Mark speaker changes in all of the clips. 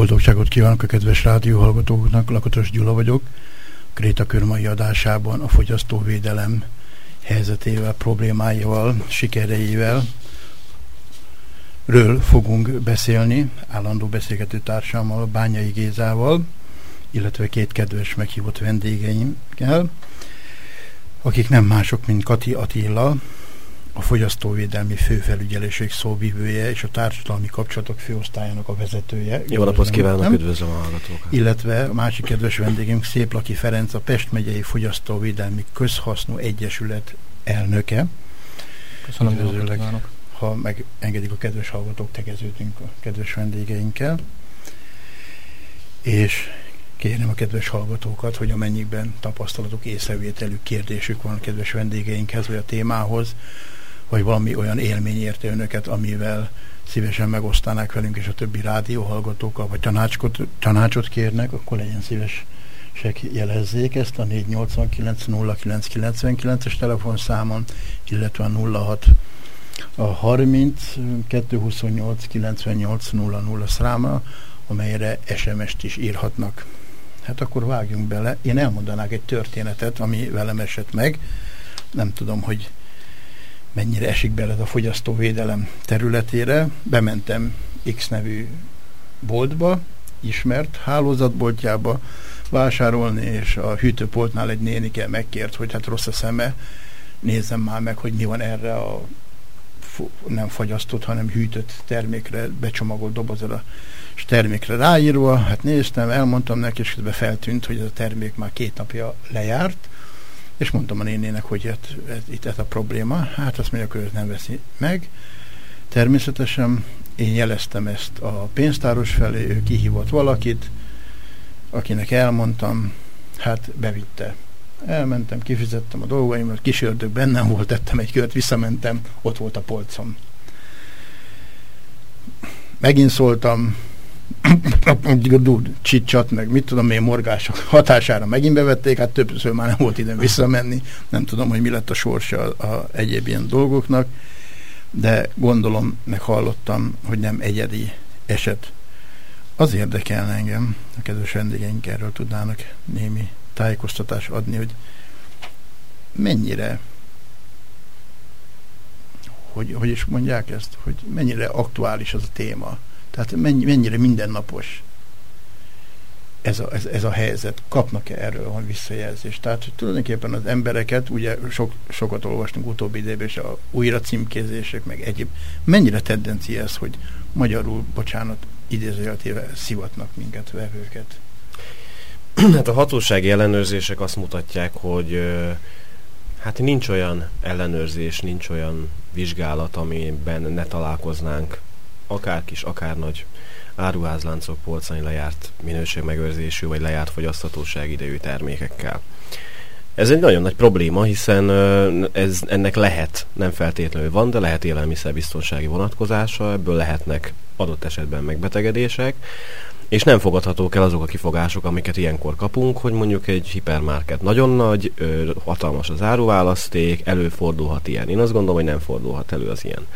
Speaker 1: Boldogságot kívánok a kedves rádióhallgatóknak, Lakatos Gyula vagyok. Kréta körmai adásában a fogyasztóvédelem helyzetével, problémáival, sikereivel ről fogunk beszélni állandó beszélgető társammal, Bányai Gézával, illetve két kedves meghívott vendégeinkkel, akik nem mások, mint Kati Attila, a Fogyasztóvédelmi Főfelügyelőség szóvivője és a Társadalmi Kapcsolatok Főosztályának a vezetője.
Speaker 2: Jó napot kívánok, nem? üdvözlöm a hallgatókat.
Speaker 1: Illetve a másik kedves vendégünk Szép Laki Ferenc, a Pest megyei Fogyasztóvédelmi Közhasznú Egyesület elnöke.
Speaker 3: Köszönöm, Üdvözöllek.
Speaker 1: Ha megengedik a kedves hallgatók, tegeződünk a kedves vendégeinkkel. És kérném a kedves hallgatókat, hogy amennyiben tapasztalatok, észrevételük, kérdésük van a kedves vendégeinkhez, vagy a témához, vagy valami olyan élmény érte önöket, amivel szívesen megosztanák velünk, és a többi rádióhallgatókkal, vagy tanácsot, tanácsot kérnek, akkor legyen szíves jelezzék ezt a 489 0999-es telefonszámon, illetve a 06 a 30 228 98 00 száma, amelyre SMS-t is írhatnak. Hát akkor vágjunk bele. Én elmondanák egy történetet, ami velem esett meg. Nem tudom, hogy mennyire esik bele a fogyasztóvédelem területére. Bementem X nevű boltba, ismert hálózatboltjába vásárolni, és a hűtőpoltnál egy nénike megkért, hogy hát rossz a szeme, nézzem már meg, hogy mi van erre a nem fagyasztott, hanem hűtött termékre, becsomagolt dobozra és termékre ráírva. Hát néztem, elmondtam neki, és közben feltűnt, hogy ez a termék már két napja lejárt, és mondtam a nénének, hogy hát, ez, itt ez a probléma. Hát azt mondja, hogy nem veszi meg. Természetesen én jeleztem ezt a pénztáros felé, ő kihívott valakit, akinek elmondtam, hát bevitte. Elmentem, kifizettem a dolgaimat, kísértök bennem volt, tettem egy kört, visszamentem, ott volt a polcom. Megint szóltam, csicsat, meg mit tudom én, morgások hatására megint bevették, hát többször már nem volt időm visszamenni, nem tudom, hogy mi lett a sorsa a, a egyéb ilyen dolgoknak, de gondolom, meg hallottam, hogy nem egyedi eset. Az érdekelne engem, a kedves vendégeink erről tudnának némi tájékoztatás adni, hogy mennyire hogy, hogy is mondják ezt, hogy mennyire aktuális az a téma tehát mennyi, mennyire mindennapos ez a, ez, ez a helyzet, kapnak-e erről van visszajelzést. Tehát hogy tulajdonképpen az embereket, ugye sok, sokat olvastunk utóbbi időben, és a újra címkézések, meg egyéb. Mennyire tendencia ez, hogy magyarul, bocsánat, idézőjeltével szivatnak minket, vevőket?
Speaker 2: Hát a hatósági ellenőrzések azt mutatják, hogy hát nincs olyan ellenőrzés, nincs olyan vizsgálat, amiben ne találkoznánk akár kis, akár nagy áruházláncok polcain lejárt minőségmegőrzésű vagy lejárt fogyasztatóság idejű termékekkel. Ez egy nagyon nagy probléma, hiszen ez, ennek lehet, nem feltétlenül van, de lehet élelmiszerbiztonsági vonatkozása, ebből lehetnek adott esetben megbetegedések, és nem fogadhatók el azok a kifogások, amiket ilyenkor kapunk, hogy mondjuk egy hipermarket nagyon nagy, hatalmas az áruválaszték, előfordulhat ilyen. Én azt gondolom, hogy nem fordulhat elő az ilyen.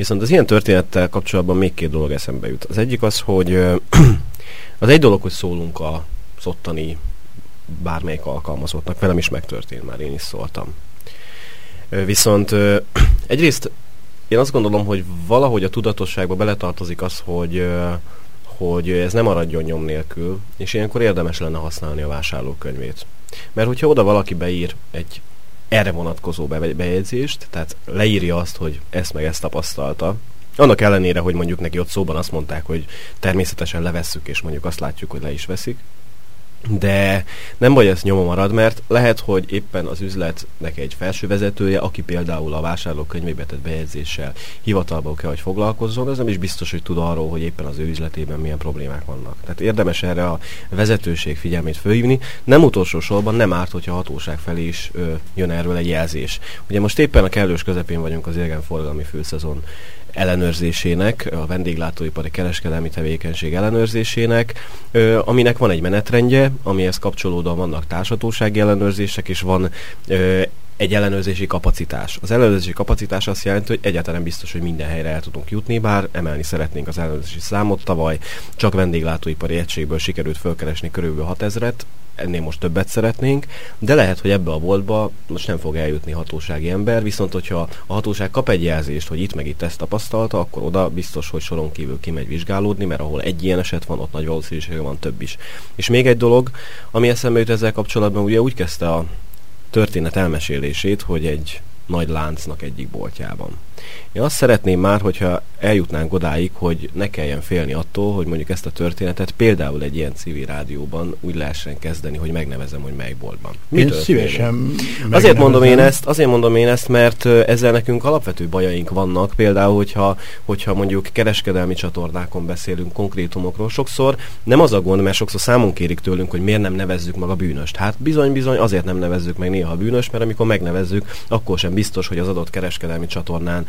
Speaker 2: Viszont az ilyen történettel kapcsolatban még két dolog eszembe jut. Az egyik az, hogy az egy dolog, hogy szólunk a szottani bármelyik alkalmazottnak, velem is megtörtént, már én is szóltam. Viszont egyrészt én azt gondolom, hogy valahogy a tudatosságba beletartozik az, hogy, hogy ez nem maradjon nyom nélkül, és ilyenkor érdemes lenne használni a vásárlókönyvét. Mert hogyha oda valaki beír egy erre vonatkozó bejegyzést, tehát leírja azt, hogy ezt meg ezt tapasztalta, annak ellenére, hogy mondjuk neki ott szóban azt mondták, hogy természetesen levesszük, és mondjuk azt látjuk, hogy le is veszik, de nem baj, ez nyoma marad, mert lehet, hogy éppen az üzletnek egy felső vezetője, aki például a vásárlókönyvébe tett bejegyzéssel hivatalba kell, hogy foglalkozzon, ez nem is biztos, hogy tud arról, hogy éppen az ő üzletében milyen problémák vannak. Tehát érdemes erre a vezetőség figyelmét fölhívni. Nem utolsó sorban nem árt, hogyha a hatóság felé is ö, jön erről egy jelzés. Ugye most éppen a kellős közepén vagyunk az forgalmi főszezon ellenőrzésének, a vendéglátóipari kereskedelmi tevékenység ellenőrzésének, aminek van egy menetrendje, amihez kapcsolódóan vannak társhatósági ellenőrzések, és van egy ellenőrzési kapacitás. Az ellenőrzési kapacitás azt jelenti, hogy egyáltalán biztos, hogy minden helyre el tudunk jutni, bár emelni szeretnénk az ellenőrzési számot. Tavaly csak vendéglátóipari egységből sikerült fölkeresni körülbelül 6000-et, ennél most többet szeretnénk, de lehet, hogy ebbe a boltba most nem fog eljutni hatósági ember, viszont hogyha a hatóság kap egy jelzést, hogy itt meg itt ezt tapasztalta, akkor oda biztos, hogy soron kívül kimegy vizsgálódni, mert ahol egy ilyen eset van, ott nagy valószínűsége van több is. És még egy dolog, ami eszembe jut ezzel kapcsolatban, ugye úgy kezdte a történet elmesélését, hogy egy nagy láncnak egyik boltjában. Én azt szeretném már, hogyha eljutnánk odáig, hogy ne kelljen félni attól, hogy mondjuk ezt a történetet például egy ilyen civil rádióban úgy lehessen kezdeni, hogy megnevezem, hogy mely boltban.
Speaker 1: Én szívesen
Speaker 2: Azért mondom én ezt, azért mondom én ezt, mert ezzel nekünk alapvető bajaink vannak, például, hogyha, hogyha mondjuk kereskedelmi csatornákon beszélünk konkrétumokról, sokszor nem az a gond, mert sokszor számon kérik tőlünk, hogy miért nem nevezzük meg a bűnöst. Hát bizony-bizony azért nem nevezzük meg néha a bűnöst, mert amikor megnevezzük, akkor sem biztos, hogy az adott kereskedelmi csatornán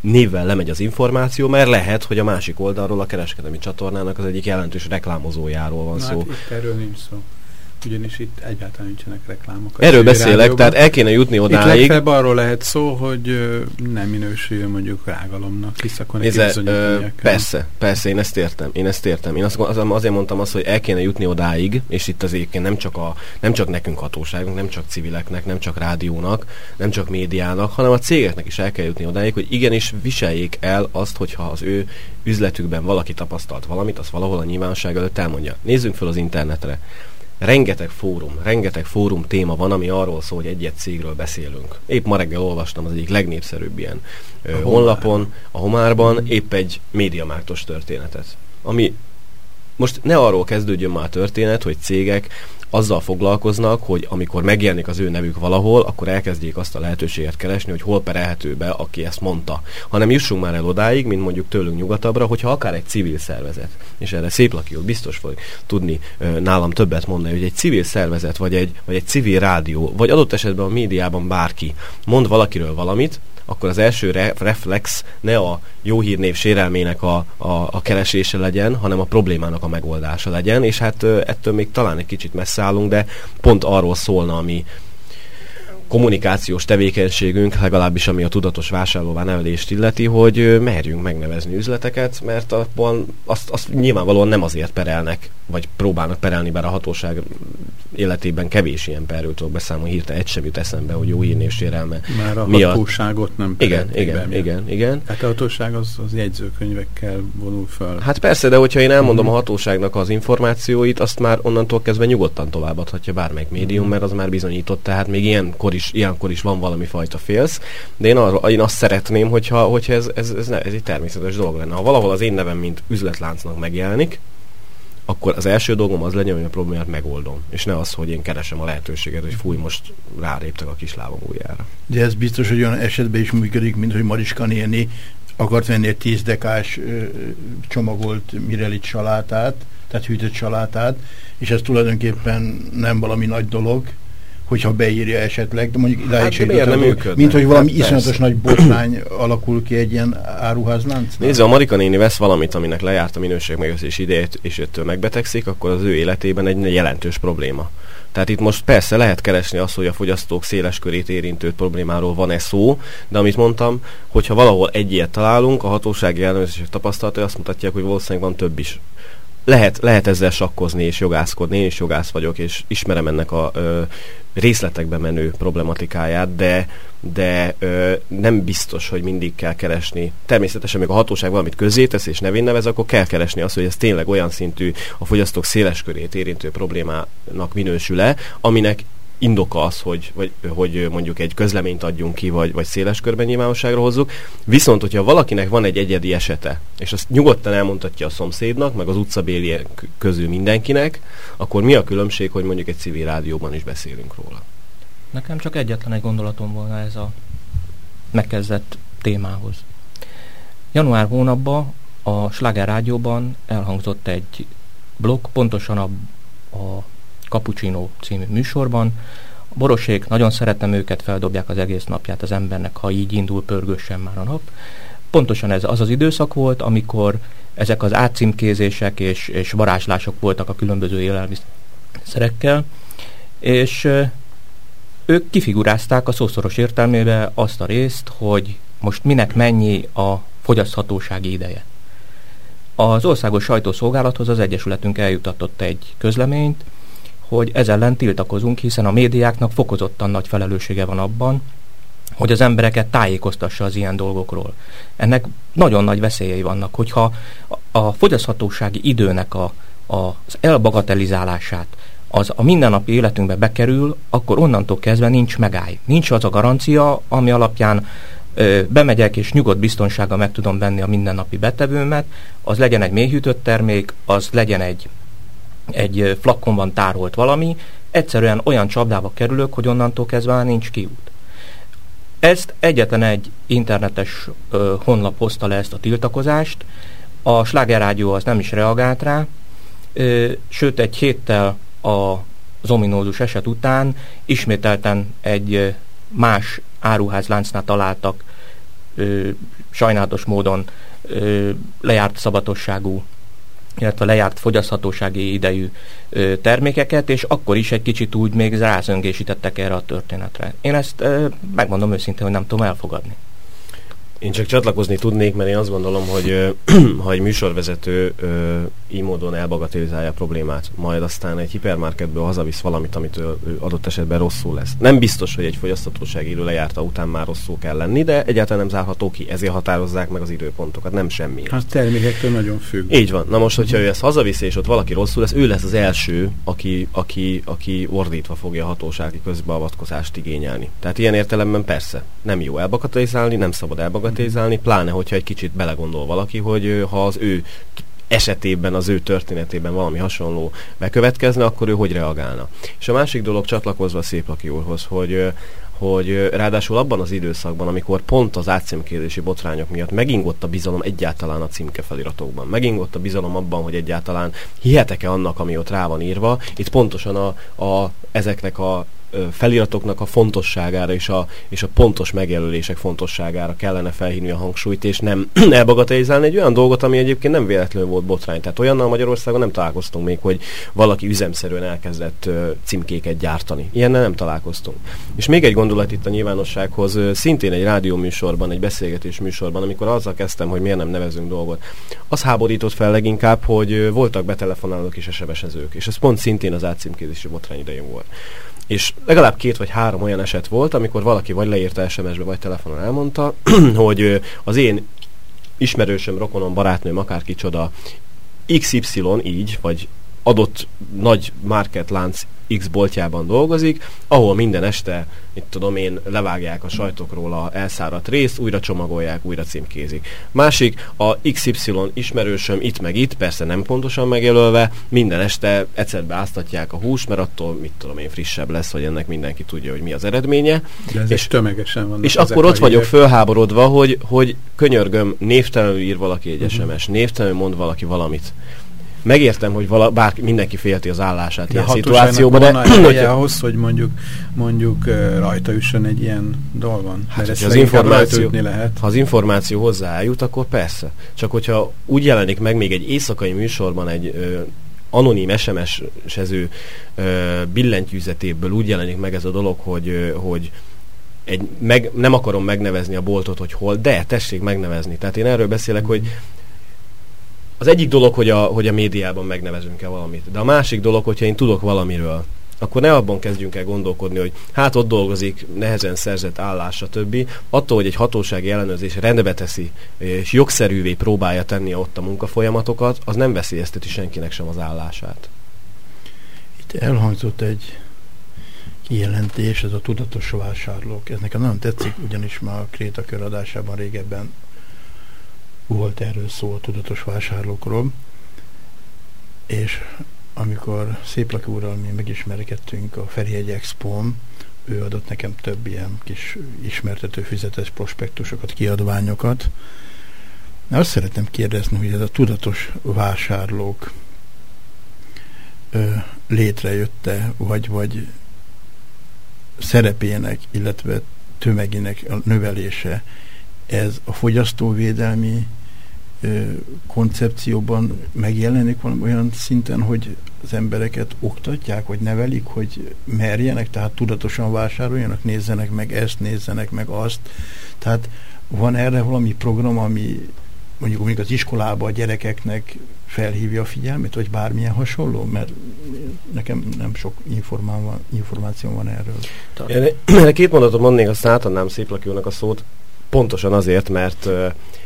Speaker 2: névvel lemegy az információ, mert lehet, hogy a másik oldalról a kereskedelmi csatornának az egyik jelentős reklámozójáról van
Speaker 4: Na,
Speaker 2: szó.
Speaker 4: Hát itt erről nincs szó ugyanis itt egyáltalán nincsenek reklámok.
Speaker 2: Erről beszélek, rádióban. tehát el kéne jutni odáig.
Speaker 4: Itt legfeljebb arról lehet szó, hogy nem minősül mondjuk rágalomnak, ö,
Speaker 2: Persze, persze, én ezt értem, én ezt értem. Én azt, azért mondtam azt, hogy el kéne jutni odáig, és itt azért nem csak, a, nem csak nekünk hatóságunk, nem csak civileknek, nem csak rádiónak, nem csak médiának, hanem a cégeknek is el kell jutni odáig, hogy igenis viseljék el azt, hogyha az ő üzletükben valaki tapasztalt valamit, az valahol a nyilvánosság előtt elmondja. Nézzünk fel az internetre rengeteg fórum, rengeteg fórum téma van, ami arról szól, hogy egy-egy cégről beszélünk. Épp ma reggel olvastam az egyik legnépszerűbb ilyen a honlapon, a Homárban, épp egy médiamártos történetet. Ami most ne arról kezdődjön már a történet, hogy cégek azzal foglalkoznak, hogy amikor megjelenik az ő nevük valahol, akkor elkezdjék azt a lehetőséget keresni, hogy hol perelhető be, aki ezt mondta. Hanem jussunk már el odáig, mint mondjuk tőlünk nyugatabbra, hogyha akár egy civil szervezet, és erre szép lakió biztos fog tudni nálam többet mondani, hogy egy civil szervezet, vagy egy, vagy egy civil rádió, vagy adott esetben a médiában bárki mond valakiről valamit, akkor az első re- reflex ne a jó hírnév sérelmének a, a, a keresése legyen, hanem a problémának a megoldása legyen, és hát ettől még talán egy kicsit messze állunk, de pont arról szólna, ami, kommunikációs tevékenységünk, legalábbis ami a tudatos vásárlóvá nevelést illeti, hogy merjünk megnevezni üzleteket, mert abban azt, azt nyilvánvalóan nem azért perelnek, vagy próbálnak perelni, bár a hatóság életében kevés ilyen perről tudok beszámolni, hirtelen egy sem jut eszembe, hogy jó hírnév sérelme.
Speaker 4: Már a miatt. hatóságot nem
Speaker 2: Igen, igen, be, igen, igen.
Speaker 4: Hát a hatóság az, az jegyzőkönyvekkel vonul föl.
Speaker 2: Hát persze, de hogyha én elmondom mm. a hatóságnak az információit, azt már onnantól kezdve nyugodtan továbbadhatja bármelyik médium, mm. mert az már bizonyított, tehát még ilyenkor is, ilyenkor is van valami fajta félsz, de én, arra, én azt szeretném, hogyha, hogyha ez, ez, ez, ne, ez egy természetes dolog lenne. Ha valahol az én nevem, mint üzletláncnak megjelenik, akkor az első dolgom az legyen, hogy a problémát megoldom, és ne az, hogy én keresem a lehetőséget, hogy fúj, most ráléptek a kislábam újjára.
Speaker 1: De ez biztos, hogy olyan esetben is működik, mint hogy Mariska néni akart venni egy 10 dekás ö, csomagolt Mirelit salátát, tehát hűtött salátát, és ez tulajdonképpen nem valami nagy dolog, hogyha beírja esetleg, de mondjuk idáig hát,
Speaker 2: nem működne?
Speaker 1: Mint hogy valami hát, iszonyatos nagy botrány alakul ki egy ilyen áruházlánc.
Speaker 2: Nézze, a Marika néni vesz valamit, aminek lejárt a minőségmegőrzés idejét, és ettől megbetegszik, akkor az ő életében egy jelentős probléma. Tehát itt most persze lehet keresni azt, hogy a fogyasztók széles körét érintő problémáról van-e szó, de amit mondtam, hogyha valahol egy ilyet találunk, a hatósági ellenőrzések tapasztalatai azt mutatják, hogy valószínűleg van több is lehet, lehet ezzel sakkozni és jogászkodni, én is jogász vagyok, és ismerem ennek a ö, részletekbe menő problematikáját, de, de ö, nem biztos, hogy mindig kell keresni. Természetesen, még a hatóság valamit közzétesz és nevén nevez, akkor kell keresni azt, hogy ez tényleg olyan szintű a fogyasztók széles körét érintő problémának minősül-e, aminek indoka az, hogy, vagy, hogy mondjuk egy közleményt adjunk ki, vagy, vagy széles körben nyilvánosságra hozzuk. Viszont, hogyha valakinek van egy egyedi esete, és azt nyugodtan elmondhatja a szomszédnak, meg az utcabéliek közül mindenkinek, akkor mi a különbség, hogy mondjuk egy civil rádióban is beszélünk róla?
Speaker 3: Nekem csak egyetlen egy gondolatom volna ez a megkezdett témához. Január hónapban a Schlager Rádióban elhangzott egy blog, pontosan a, a Cappuccino című műsorban. A borosék, nagyon szeretem őket, feldobják az egész napját az embernek, ha így indul pörgősen már a nap. Pontosan ez az az időszak volt, amikor ezek az átcímkézések és, és varázslások voltak a különböző élelmiszerekkel, és ők kifigurázták a szószoros értelmébe azt a részt, hogy most minek mennyi a fogyaszthatósági ideje. Az országos sajtószolgálathoz az Egyesületünk eljutatott egy közleményt, hogy ez ellen tiltakozunk, hiszen a médiáknak fokozottan nagy felelőssége van abban, hogy az embereket tájékoztassa az ilyen dolgokról. Ennek nagyon nagy veszélyei vannak, hogyha a fogyaszthatósági időnek a, a, az elbagatelizálását az a mindennapi életünkbe bekerül, akkor onnantól kezdve nincs megáll. Nincs az a garancia, ami alapján ö, bemegyek és nyugodt biztonsággal meg tudom venni a mindennapi betevőmet, az legyen egy mélyhűtött termék, az legyen egy egy flakonban tárolt valami, egyszerűen olyan csapdába kerülök, hogy onnantól kezdve már nincs kiút. Ezt egyetlen egy internetes ö, honlap hozta le ezt a tiltakozást, a Sláger az nem is reagált rá, ö, sőt egy héttel a, ominózus eset után ismételten egy más áruházláncnál találtak ö, sajnálatos módon ö, lejárt szabatosságú illetve lejárt fogyaszthatósági idejű ö, termékeket, és akkor is egy kicsit úgy még rázöngésítettek erre a történetre. Én ezt ö, megmondom őszintén, hogy nem tudom elfogadni.
Speaker 2: Én csak csatlakozni tudnék, mert én azt gondolom, hogy ha egy műsorvezető ö, így módon elbagatelizálja a problémát, majd aztán egy hipermarketből hazavisz valamit, amit ő, ő adott esetben rosszul lesz. Nem biztos, hogy egy fogyasztatósági idő lejárta után már rosszul kell lenni, de egyáltalán nem zárható ki. Ezért határozzák meg az időpontokat, nem semmi.
Speaker 4: Hát termékektől nagyon függ.
Speaker 2: Így van. Na most, hogyha ő ezt hazavisz, és ott valaki rosszul lesz, ő lesz az első, aki, aki, aki ordítva fogja a hatósági közbeavatkozást igényelni. Tehát ilyen értelemben persze, nem jó elbagatelizálni, nem szabad elbagatelizálni, bagatelizálni, pláne, hogyha egy kicsit belegondol valaki, hogy ha az ő esetében, az ő történetében valami hasonló bekövetkezne, akkor ő hogy reagálna. És a másik dolog csatlakozva Szép Laki úrhoz, hogy hogy ráadásul abban az időszakban, amikor pont az átcímkézési botrányok miatt megingott a bizalom egyáltalán a címke feliratokban, megingott a bizalom abban, hogy egyáltalán hihetek-e annak, ami ott rá van írva, itt pontosan a, a, ezeknek a feliratoknak a fontosságára és a, és a pontos megjelölések fontosságára kellene felhívni a hangsúlyt, és nem elbagatelizálni egy olyan dolgot, ami egyébként nem véletlenül volt botrány. Tehát olyannal Magyarországon nem találkoztunk még, hogy valaki üzemszerűen elkezdett címkéket gyártani. Ilyennel nem találkoztunk. És még egy gondolat itt a nyilvánossághoz, szintén egy rádióműsorban, egy beszélgetés műsorban, amikor azzal kezdtem, hogy miért nem nevezünk dolgot. Az háborított fel leginkább, hogy voltak betelefonálók és SMS-ezők, és ez pont szintén az átcímkézési botrány idején volt. És legalább két vagy három olyan eset volt, amikor valaki vagy leírta SMS-be, vagy telefonon elmondta, hogy az én ismerősöm, rokonom, barátnőm, akárkicsoda XY így, vagy adott nagy marketlánc X boltjában dolgozik, ahol minden este, mit tudom én, levágják a sajtokról a elszáradt részt, újra csomagolják, újra címkézik. Másik, a XY ismerősöm itt meg itt, persze nem pontosan megjelölve, minden este egyszerbe áztatják a hús, mert attól, mit tudom én, frissebb lesz, hogy ennek mindenki tudja, hogy mi az eredménye.
Speaker 4: De ez és tömegesen van.
Speaker 2: És akkor ott vagyok fölháborodva, hogy, hogy könyörgöm, névtelenül ír valaki egy uh-huh. SMS, névtelenül mond valaki valamit megértem, hogy vala, bár mindenki félti az állását de ilyen szituációban, de...
Speaker 4: hogy ahhoz, hogy mondjuk, mondjuk rajta üssön egy ilyen dolgon.
Speaker 2: Hát, az információ, lehet. Ha az információ hozzá eljut, akkor persze. Csak hogyha úgy jelenik meg még egy éjszakai műsorban egy ö, anonim SMS-ező billentyűzetéből úgy jelenik meg ez a dolog, hogy, ö, hogy egy, meg, nem akarom megnevezni a boltot, hogy hol, de tessék megnevezni. Tehát én erről beszélek, hogy az egyik dolog, hogy a, hogy a médiában megnevezünk-e valamit, de a másik dolog, hogyha én tudok valamiről, akkor ne abban kezdjünk el gondolkodni, hogy hát ott dolgozik, nehezen szerzett állás, stb. Attól, hogy egy hatósági ellenőrzés rendbe teszi, és jogszerűvé próbálja tenni ott a munkafolyamatokat, az nem veszélyezteti senkinek sem az állását.
Speaker 1: Itt elhangzott egy kijelentés, ez a tudatos vásárlók. Ez nekem nagyon tetszik, ugyanis már a Kréta köradásában régebben volt erről szó a tudatos vásárlókról, és amikor Széplaki úrral mi megismerkedtünk a Ferihegy expo ő adott nekem több ilyen kis ismertető fizetes prospektusokat, kiadványokat. Na, azt szeretném kérdezni, hogy ez a tudatos vásárlók ö, létrejötte, vagy, vagy szerepének, illetve tömegének a növelése, ez a fogyasztóvédelmi ö, koncepcióban megjelenik valami olyan szinten, hogy az embereket oktatják, vagy nevelik, hogy merjenek, tehát tudatosan vásároljanak, nézzenek meg ezt, nézzenek meg azt. Tehát van erre valami program, ami mondjuk, mondjuk az iskolában a gyerekeknek felhívja a figyelmét, vagy bármilyen hasonló? Mert nekem nem sok információ van erről.
Speaker 2: Én két mondatot mondnék, aztán átadnám szép a szót, pontosan azért, mert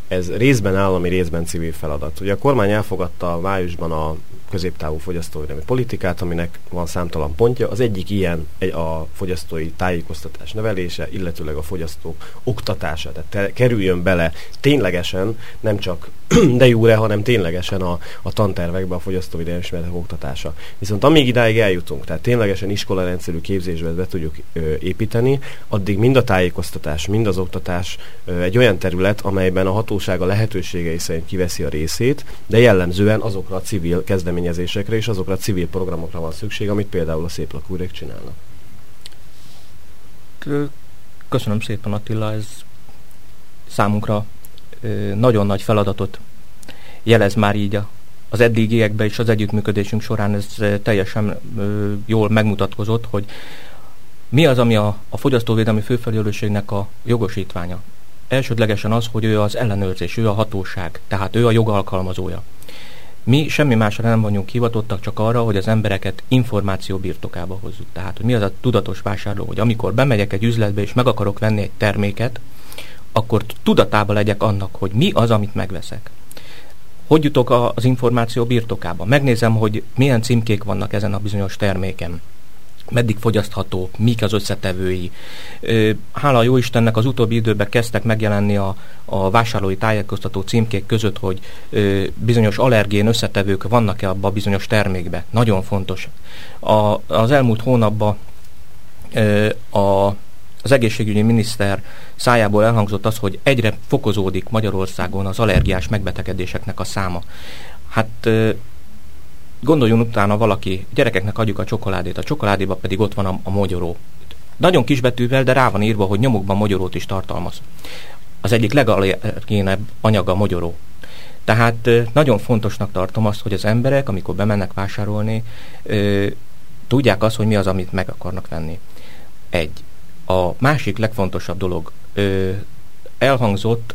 Speaker 2: ez részben állami, részben civil feladat. Ugye a kormány elfogadta májusban a középtávú fogyasztóvédelmi politikát, aminek van számtalan pontja. Az egyik ilyen egy a fogyasztói tájékoztatás nevelése, illetőleg a fogyasztók oktatása, tehát te, kerüljön bele ténylegesen, nem csak de jóre, hanem ténylegesen a, a tantervekbe a fogyasztóvédelmi ismeretek oktatása. Viszont amíg idáig eljutunk, tehát ténylegesen iskolarendszerű képzésbe be tudjuk ö, építeni, addig mind a tájékoztatás, mind az oktatás ö, egy olyan terület, amelyben a hatóság a lehetőségei szerint kiveszi a részét, de jellemzően azokra a civil kezdeményezésekre és azokra a civil programokra van szükség, amit például a szép lakúrek csinálnak.
Speaker 3: Köszönöm szépen Attila, ez számunkra nagyon nagy feladatot jelez már így a, az eddigiekben és az együttműködésünk során ez teljesen jól megmutatkozott, hogy mi az, ami a, a fogyasztóvédelmi főfelelősségnek a jogosítványa. Elsődlegesen az, hogy ő az ellenőrzés, ő a hatóság, tehát ő a jogalkalmazója. Mi semmi másra nem vagyunk hivatottak, csak arra, hogy az embereket információ birtokába hozzuk. Tehát, hogy mi az a tudatos vásárló, hogy amikor bemegyek egy üzletbe és meg akarok venni egy terméket, akkor tudatában legyek annak, hogy mi az, amit megveszek. Hogy jutok az információ birtokába? Megnézem, hogy milyen címkék vannak ezen a bizonyos terméken meddig fogyasztható, mik az összetevői. Hála jó Istennek az utóbbi időben kezdtek megjelenni a, a vásárlói tájékoztató címkék között, hogy bizonyos allergén összetevők vannak-e abba a bizonyos termékbe. Nagyon fontos. A, az elmúlt hónapban a az egészségügyi miniszter szájából elhangzott az, hogy egyre fokozódik Magyarországon az allergiás megbetegedéseknek a száma. Hát gondoljon utána valaki, gyerekeknek adjuk a csokoládét, a csokoládéba pedig ott van a, a mogyoró. Nagyon kisbetűvel, de rá van írva, hogy nyomokban mogyorót is tartalmaz. Az egyik legallergénebb anyaga a mogyoró. Tehát nagyon fontosnak tartom azt, hogy az emberek, amikor bemennek vásárolni, tudják azt, hogy mi az, amit meg akarnak venni. Egy. A másik legfontosabb dolog, elhangzott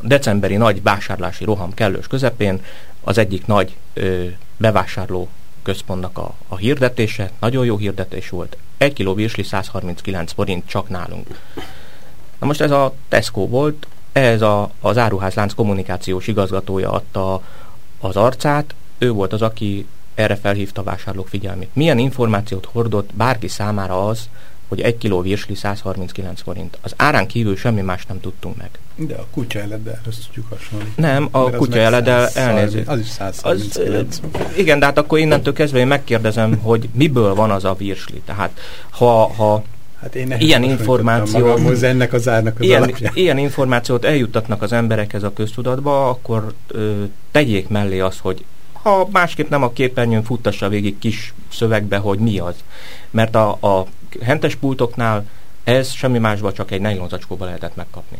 Speaker 3: decemberi nagy vásárlási roham kellős közepén az egyik nagy ö, bevásárló központnak a, a hirdetése, nagyon jó hirdetés volt. Egy kiló virsli 139 forint csak nálunk. Na most ez a Tesco volt, ez a, az áruházlánc kommunikációs igazgatója adta az arcát, ő volt az, aki erre felhívta a vásárlók figyelmét. Milyen információt hordott bárki számára az, hogy egy kiló virsli 139 forint. Az árán kívül semmi más nem tudtunk meg.
Speaker 4: De a kutya eleddel ezt tudjuk hasonlítani.
Speaker 3: Nem, a kutya eleddel
Speaker 4: elnézést. Az is 139. Az,
Speaker 3: igen, de hát akkor innentől kezdve én megkérdezem, hogy miből van az a virsli. Tehát ha, ha Hát én ilyen információ,
Speaker 4: ennek az árnak az
Speaker 3: ilyen, ilyen információt eljuttatnak az emberekhez a köztudatba, akkor ö, tegyék mellé azt, hogy ha másképp nem a képernyőn futtassa végig kis szövegbe, hogy mi az. Mert a, a hentes pultoknál ez semmi másban csak egy nejlonzacskóba lehetett megkapni.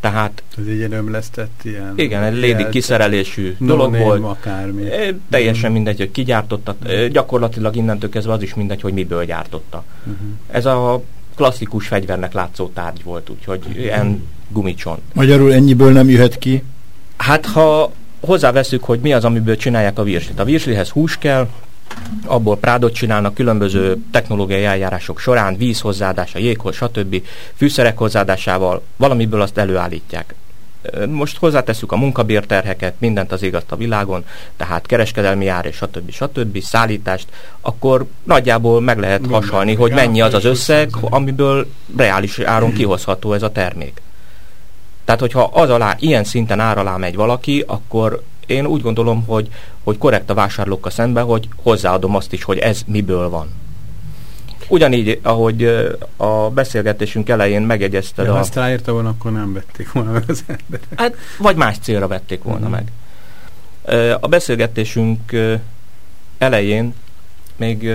Speaker 3: Tehát...
Speaker 4: Ez egy ilyen ömlesztett ilyen...
Speaker 3: Igen, egy lédi kiszerelésű dolog volt.
Speaker 4: akármi.
Speaker 3: Teljesen mm. mindegy, hogy ki gyártotta. Mm. Gyakorlatilag innentől kezdve az is mindegy, hogy miből gyártotta. Mm-hmm. Ez a klasszikus fegyvernek látszó tárgy volt, úgyhogy mm. ilyen gumicsont.
Speaker 1: Magyarul ennyiből nem jöhet ki?
Speaker 3: Hát ha hozzáveszünk, hogy mi az, amiből csinálják a virslit. A virslihez hús kell, abból prádot csinálnak különböző technológiai eljárások során, víz hozzáadása, jéghoz, stb. fűszerek hozzáadásával, valamiből azt előállítják. most hozzáteszük a munkabérterheket, mindent az égat a világon, tehát kereskedelmi ár és stb. stb. szállítást, akkor nagyjából meg lehet Minden hasalni, hogy mennyi az az összeg, amiből reális áron kihozható ez a termék. Tehát, hogyha az alá, ilyen szinten ár alá megy valaki, akkor én úgy gondolom, hogy, hogy korrekt a vásárlókkal szemben, hogy hozzáadom azt is, hogy ez miből van. Ugyanígy, ahogy a beszélgetésünk elején megjegyezted.
Speaker 4: Ja, a... Ha azt ráírta volna, akkor nem vették volna meg az emberek.
Speaker 3: Hát, vagy más célra vették volna uh-huh. meg. A beszélgetésünk elején még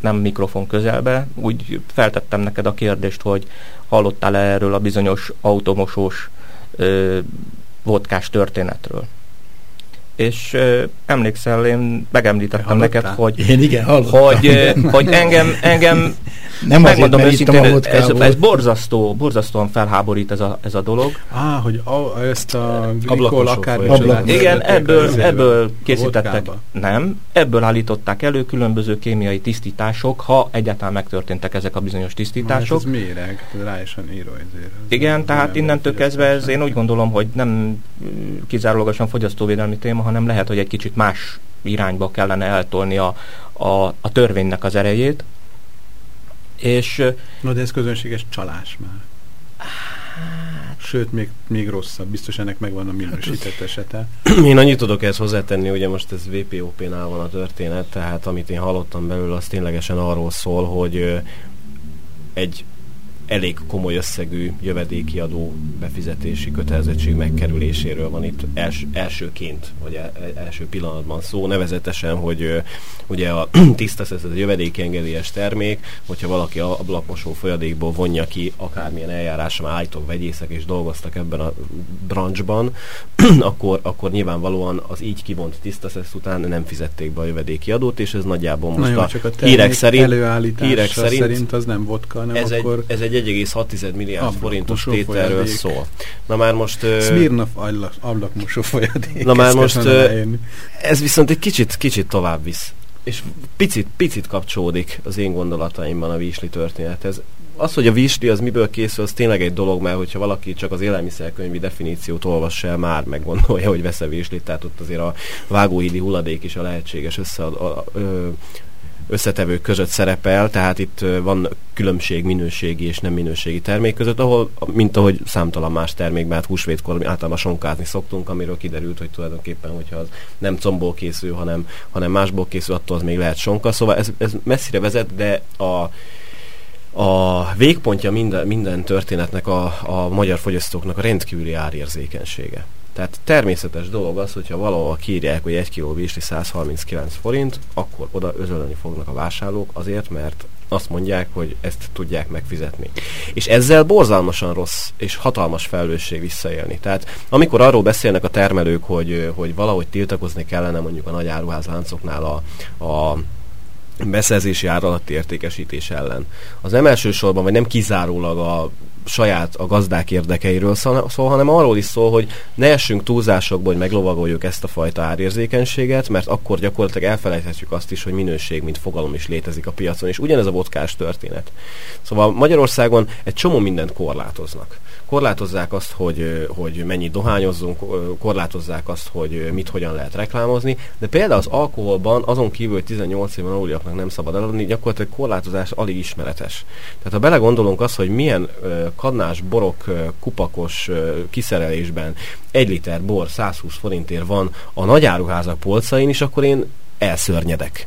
Speaker 3: nem mikrofon közelbe, úgy feltettem neked a kérdést, hogy hallottál -e erről a bizonyos automosós vodkás történetről és uh, emlékszel, én megemlítettem neked, hogy,
Speaker 1: én igen,
Speaker 3: hogy, hogy engem, engem nem megmondom azért, őszintén, ez, ez, ez borzasztó, borzasztóan felháborít ez a, ez a dolog.
Speaker 4: Ah, hogy a, ezt a
Speaker 1: glikol
Speaker 4: akár
Speaker 3: Igen, ebből, ebből készítettek. Nem, ebből állították elő különböző kémiai tisztítások, ha egyáltalán megtörténtek ezek a bizonyos tisztítások.
Speaker 4: ez méreg, rá is van író ezért.
Speaker 3: Igen, tehát innentől kezdve ez én úgy gondolom, hogy nem kizárólagosan fogyasztóvédelmi téma, hanem lehet, hogy egy kicsit más irányba kellene eltolni a, a, a törvénynek az erejét. És,
Speaker 4: no, de ez közönséges csalás már. Hát, Sőt, még, még rosszabb. Biztos ennek megvan a minősített esete.
Speaker 2: Én annyit tudok ezt hozzátenni, ugye most ez VPOP-nál van a történet, tehát amit én hallottam belőle, az ténylegesen arról szól, hogy egy elég komoly összegű jövedéki adó befizetési kötelezettség megkerüléséről van itt els, elsőként, vagy el, első pillanatban szó, nevezetesen, hogy ugye a tiszta ez a jövedéki engedélyes termék, hogyha valaki a ablakmosó folyadékból vonja ki akármilyen eljárásra, már állítók vegyészek és dolgoztak ebben a branchban, akkor, akkor nyilvánvalóan az így kivont tiszta után nem fizették be a jövedéki adót, és ez nagyjából most
Speaker 4: Na
Speaker 2: jó,
Speaker 4: csak a hírek szerint, hírek szerint, szerint az nem vodka, hanem
Speaker 2: ez
Speaker 4: akkor...
Speaker 2: Egy, ez egy 1,6 milliárd Ablak, forintos tételről szól. Na már most...
Speaker 4: Smirnov ablakmosó folyadék.
Speaker 2: Na már most ez viszont egy kicsit, kicsit tovább visz. És picit, picit kapcsolódik az én gondolataimban a vísli történethez. Az, hogy a vísli az miből készül, az tényleg egy dolog, mert hogyha valaki csak az élelmiszerkönyvi definíciót olvassa el, már meggondolja, hogy vesz-e víslit, tehát ott azért a vágóhídi hulladék is a lehetséges össze, a, a, a, összetevők között szerepel, tehát itt van különbség minőségi és nem minőségi termék között, ahol, mint ahogy számtalan más termékben, hát húsvétkor általában sonkázni szoktunk, amiről kiderült, hogy tulajdonképpen, hogyha az nem combból készül, hanem, hanem másból készül, attól az még lehet sonka. Szóval ez, ez messzire vezet, de a a végpontja minden, minden történetnek a, a magyar fogyasztóknak a rendkívüli árérzékenysége. Tehát természetes dolog az, hogyha valahol kírják, hogy egy kiló virsli 139 forint, akkor oda özölni fognak a vásárlók azért, mert azt mondják, hogy ezt tudják megfizetni. És ezzel borzalmasan rossz és hatalmas felelősség visszaélni. Tehát amikor arról beszélnek a termelők, hogy, hogy valahogy tiltakozni kellene mondjuk a nagy áruházláncoknál a, a beszerzési ár alatti értékesítés ellen. Az nem elsősorban, vagy nem kizárólag a saját a gazdák érdekeiről szól, hanem arról is szól, hogy ne essünk túlzásokba, hogy meglovagoljuk ezt a fajta árérzékenységet, mert akkor gyakorlatilag elfelejthetjük azt is, hogy minőség, mint fogalom is létezik a piacon, és ugyanez a vodkás történet. Szóval Magyarországon egy csomó mindent korlátoznak korlátozzák azt, hogy, hogy mennyit dohányozzunk, korlátozzák azt, hogy mit hogyan lehet reklámozni, de például az alkoholban azon kívül, hogy 18 éven aluliaknak nem szabad eladni, gyakorlatilag korlátozás alig ismeretes. Tehát ha belegondolunk azt, hogy milyen kadnás, borok, kupakos kiszerelésben egy liter bor 120 forintért van a nagyáruházak polcain is, akkor én elszörnyedek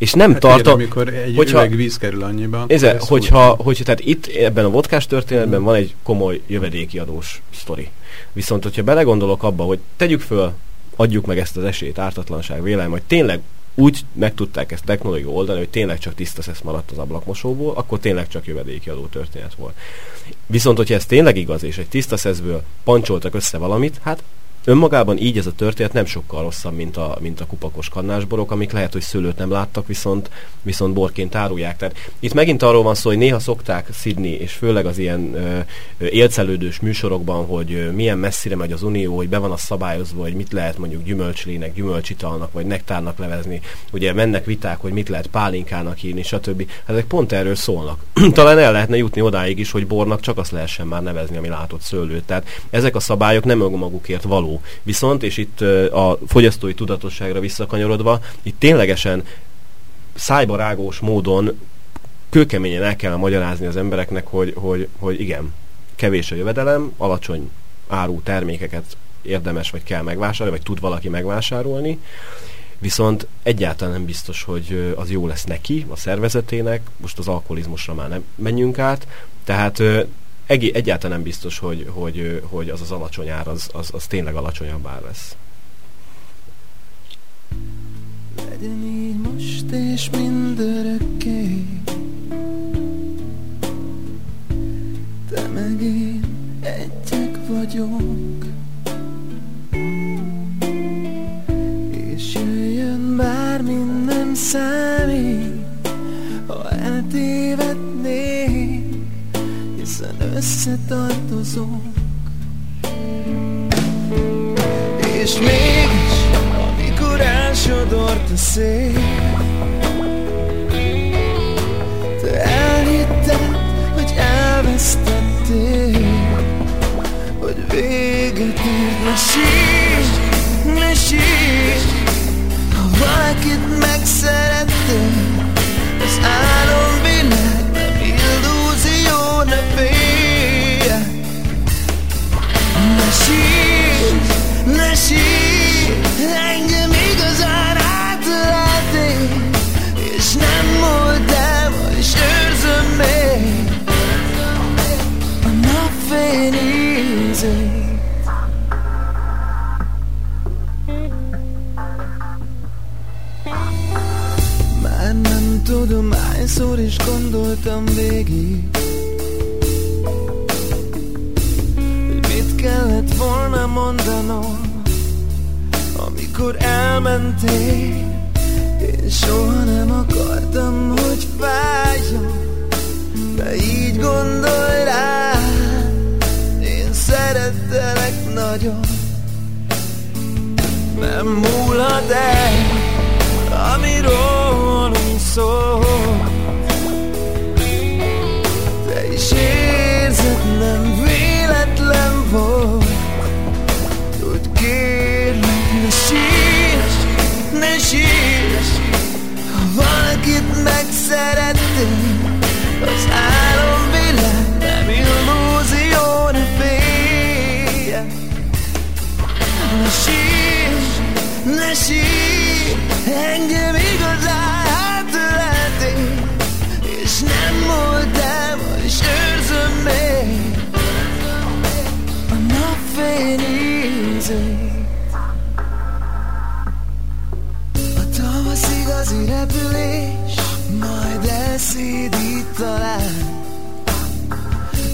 Speaker 2: és nem hát tartom...
Speaker 4: amikor egy hogyha, üveg víz kerül annyiba...
Speaker 2: Éze, hogyha, hogyha, tehát itt ebben a vodkás történetben van egy komoly jövedéki adós sztori. Viszont, hogyha belegondolok abba, hogy tegyük föl, adjuk meg ezt az esélyt, ártatlanság vélelem, hogy tényleg úgy meg tudták ezt technológia oldani, hogy tényleg csak tiszta szesz maradt az ablakmosóból, akkor tényleg csak jövedéki adó történet volt. Viszont, hogyha ez tényleg igaz, és egy tiszta szeszből pancsoltak össze valamit, hát
Speaker 5: önmagában így ez a történet nem sokkal rosszabb, mint a, mint a kupakos kannásborok, amik lehet, hogy szőlőt nem láttak, viszont, viszont borként árulják. Tehát itt megint arról van szó, hogy néha szokták szidni, és főleg az ilyen ö, élcelődős műsorokban, hogy ö, milyen messzire megy az Unió, hogy be van a szabályozva, hogy mit lehet mondjuk gyümölcslének, gyümölcsitalnak, vagy nektárnak levezni. Ugye mennek viták, hogy mit lehet pálinkának írni, stb. Ezek pont erről szólnak. Talán el lehetne jutni odáig is, hogy bornak csak azt lehessen már nevezni, ami látott szőlőt. Tehát ezek a szabályok nem önmagukért való Viszont, és itt a fogyasztói tudatosságra visszakanyarodva, itt ténylegesen szájbarágós módon kőkeményen el kell magyarázni az embereknek, hogy, hogy, hogy igen, kevés a jövedelem, alacsony áru termékeket érdemes vagy kell megvásárolni, vagy tud valaki megvásárolni, viszont egyáltalán nem biztos, hogy az jó lesz neki, a szervezetének, most az alkoholizmusra már nem menjünk át, tehát egy, egyáltalán nem biztos, hogy, hogy, hogy az az alacsony ár, az, az, az tényleg alacsonyabb ár lesz. Legyen így most és mindörökké Te meg én egyek vagyunk És jöjjön bármi nem számít Ha eltévednék hiszen összetartozunk. És mégis, amikor elsodort a szél ízét igazi repülés Majd elszédít talán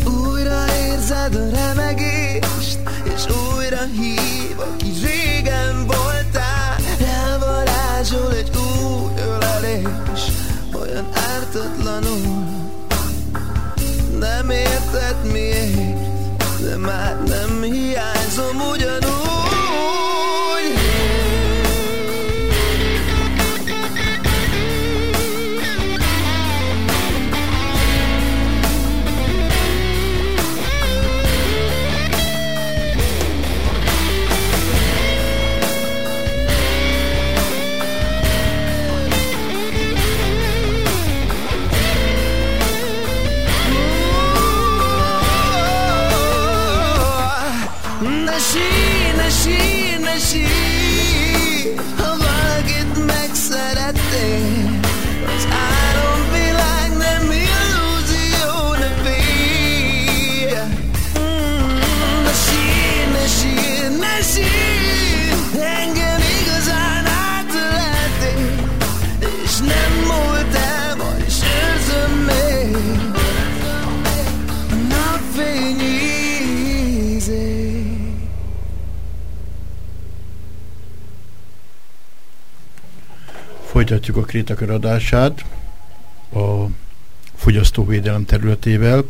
Speaker 5: Újra érzed a remegést És újra hív,
Speaker 1: Folytatjuk a Krétakör adását a fogyasztóvédelem területével.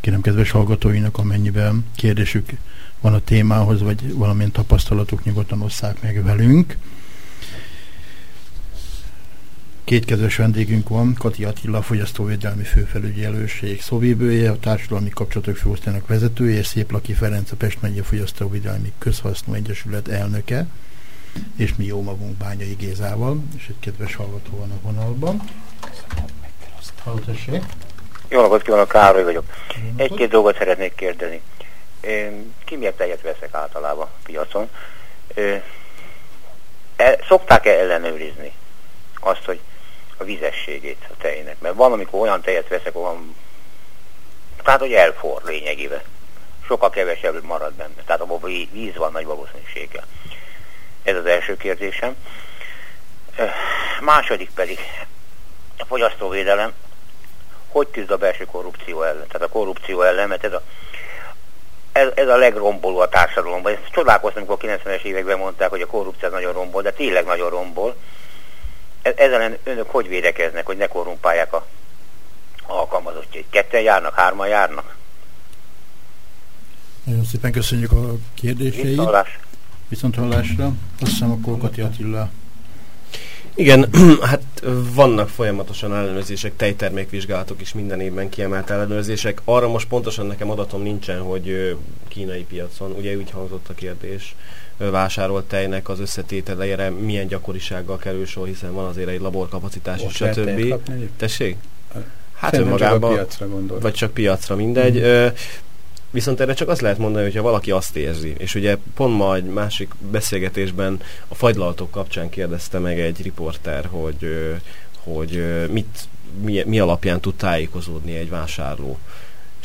Speaker 1: Kérem kedves hallgatóinak, amennyiben kérdésük van a témához, vagy valamilyen tapasztalatuk, nyugodtan osszák meg velünk. Két kedves vendégünk van, Kati Attila, fogyasztóvédelmi főfelügyelőség szóvívője, a társadalmi kapcsolatok főosztálynak vezetője, és Szép Laki Ferenc, a Pest megye fogyasztóvédelmi közhasznú egyesület elnöke, és mi jó magunk Bányai Gézával, és egy kedves hallgató van a vonalban.
Speaker 6: Hallgassé. Jó napot kívánok, Károly vagyok. Egy-két dolgot szeretnék kérdezni. Ki miért tejet veszek általában piacon? E, szokták-e ellenőrizni azt, hogy a vizességét a tejnek. Mert van, amikor olyan tejet veszek, olyan, tehát hogy elfor lényegében. Sokkal kevesebb marad benne. Tehát abban víz van nagy valószínűséggel. Ez az első kérdésem. Második pedig a fogyasztóvédelem. Hogy küzd a belső korrupció ellen? Tehát a korrupció ellen, mert ez a, ez, ez a legromboló a társadalomban. Ezt csodálkoztam, amikor a 90-es években mondták, hogy a korrupció nagyon rombol, de tényleg nagyon rombol E-, ezen önök hogy védekeznek, hogy ne korrumpálják a alkalmazottjait? Ketten járnak, hárman járnak?
Speaker 1: Nagyon szépen köszönjük a kérdéseit. Viszontlás. Viszontlásra. Azt hiszem akkor Kati Attila.
Speaker 2: Igen, hát vannak folyamatosan ellenőrzések, tejtermékvizsgálatok is minden évben kiemelt ellenőrzések. Arra most pontosan nekem adatom nincsen, hogy kínai piacon, ugye úgy hangzott a kérdés, vásárolt tejnek az összetételére milyen gyakorisággal kerül sor, hiszen van azért egy laborkapacitás és stb. Tessék? Hát
Speaker 4: Szerintem önmagában, csak piacra gondol.
Speaker 2: Vagy csak piacra, mindegy. Mm. Viszont erre csak azt lehet mondani, hogyha valaki azt érzi, és ugye pont ma egy másik beszélgetésben a fagylalatok kapcsán kérdezte meg egy riporter, hogy, hogy mit, mi, mi alapján tud tájékozódni egy vásárló.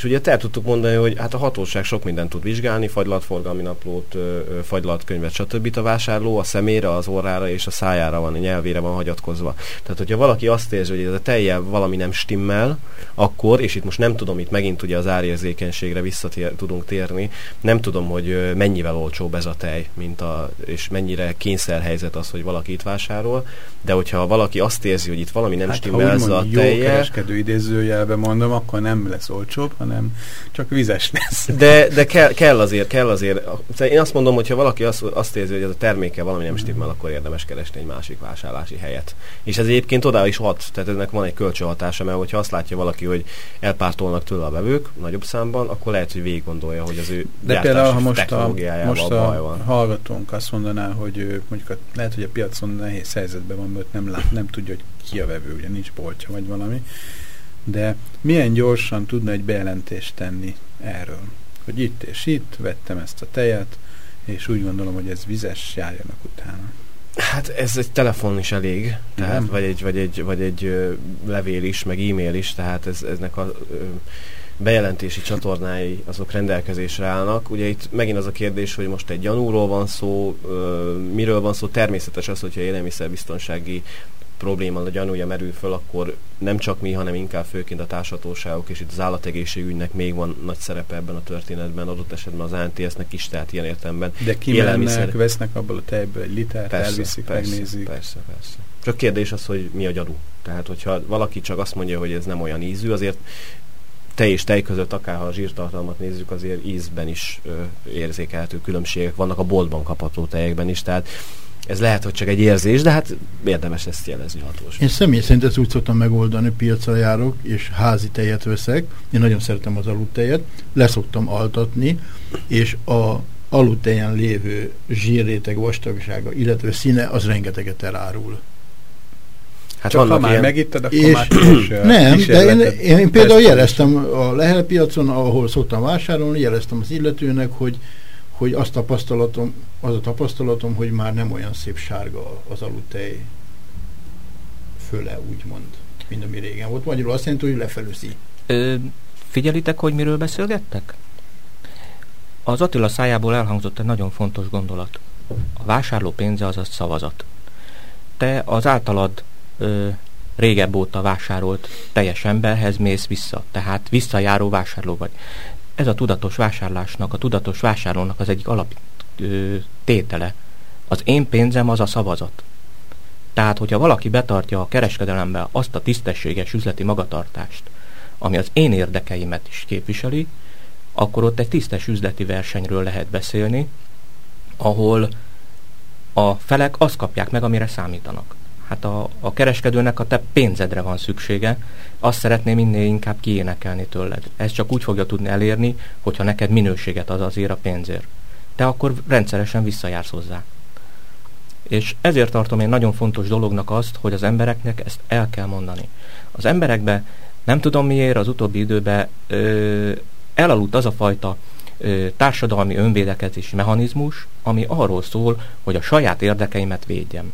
Speaker 2: És ugye el tudtuk mondani, hogy hát a hatóság sok mindent tud vizsgálni, fagylatforgalmi naplót, fagylatkönyvet, stb. A vásárló a szemére, az orrára és a szájára van, a nyelvére van hagyatkozva. Tehát, hogyha valaki azt érzi, hogy ez a telje valami nem stimmel, akkor, és itt most nem tudom, itt megint ugye az árérzékenységre visszatér, tudunk térni, nem tudom, hogy mennyivel olcsóbb ez a tej, mint a, és mennyire kényszerhelyzet az, hogy valaki itt vásárol, de hogyha valaki azt érzi, hogy itt valami nem hát, stimmel ez a
Speaker 4: telje... jó kereskedő idézőjelben mondom, akkor nem lesz olcsóbb, hanem hanem csak vizes lesz.
Speaker 2: De, de kell, kell azért, kell azért. Én azt mondom, hogy ha valaki azt, azt érzi, hogy ez a terméke valami nem stimmel, akkor érdemes keresni egy másik vásárlási helyet. És ez egyébként oda is hat, tehát ennek van egy kölcsönhatása, mert hogyha azt látja valaki, hogy elpártolnak tőle a vevők nagyobb számban, akkor lehet, hogy végig gondolja, hogy az ő
Speaker 4: De például, ha most a, most a baj van. hallgatónk azt mondaná, hogy mondjuk a, lehet, hogy a piacon nehéz helyzetben van, mert nem, lát, nem tudja, hogy ki a vevő, ugye nincs boltja vagy valami, de milyen gyorsan tudna egy bejelentést tenni erről, hogy itt és itt vettem ezt a tejet, és úgy gondolom, hogy ez vizes, járjanak utána.
Speaker 2: Hát ez egy telefon is elég, tehát, vagy egy, vagy egy, vagy egy ö, levél is, meg e-mail is, tehát ez, eznek a ö, bejelentési csatornái azok rendelkezésre állnak. Ugye itt megint az a kérdés, hogy most egy gyanúról van szó, ö, miről van szó, természetes az, hogyha élelmiszerbiztonsági probléma a gyanúja merül föl, akkor nem csak mi, hanem inkább főként a társhatóságok, és itt az állategészségügynek még van nagy szerepe ebben a történetben, adott esetben az ANTS-nek is, tehát ilyen értelemben.
Speaker 4: De kimennek, vesznek abból a tejből egy litert, persze, elviszik, persze, megnézik.
Speaker 2: Persze, persze. Csak kérdés az, hogy mi a gyanú. Tehát, hogyha valaki csak azt mondja, hogy ez nem olyan ízű, azért tej és tej között, akár ha a zsírtartalmat nézzük, azért ízben is ö, érzékelhető különbségek vannak a boltban kapható tejekben is, tehát ez lehet, hogy csak egy érzés, de hát érdemes ezt jelezni hatóság.
Speaker 1: Én személy szerint ezt úgy szoktam megoldani, piacra járok, és házi tejet veszek. Én nagyon szeretem az aludtejet, leszoktam altatni, és a aludtejen lévő zsírréteg vastagsága, illetve színe, az rengeteget elárul.
Speaker 4: Hát Csak ha már ilyen... megittad, akkor
Speaker 1: és, már Nem, de én, én például jeleztem a lehelpiacon, ahol szoktam vásárolni, jeleztem az illetőnek, hogy hogy azt tapasztalatom, az a tapasztalatom, hogy már nem olyan szép sárga az alutej föle, úgymond, mint ami régen volt. Magyarul azt jelenti, hogy lefelőzi.
Speaker 3: Ö, figyelitek, hogy miről beszélgettek? Az Attila szájából elhangzott egy nagyon fontos gondolat. A vásárló pénze az a szavazat. Te az általad ö, régebb óta vásárolt teljes emberhez mész vissza, tehát visszajáró vásárló vagy ez a tudatos vásárlásnak, a tudatos vásárlónak az egyik alap tétele. Az én pénzem az a szavazat. Tehát, hogyha valaki betartja a kereskedelembe azt a tisztességes üzleti magatartást, ami az én érdekeimet is képviseli, akkor ott egy tisztes üzleti versenyről lehet beszélni, ahol a felek azt kapják meg, amire számítanak. Hát a, a kereskedőnek a te pénzedre van szüksége, azt szeretném minél inkább kiénekelni tőled. Ez csak úgy fogja tudni elérni, hogyha neked minőséget ad azért a pénzért. Te akkor rendszeresen visszajársz hozzá. És ezért tartom én nagyon fontos dolognak azt, hogy az embereknek ezt el kell mondani. Az emberekbe nem tudom miért az utóbbi időben ö, elaludt az a fajta ö, társadalmi önvédekezési mechanizmus, ami arról szól, hogy a saját érdekeimet védjem.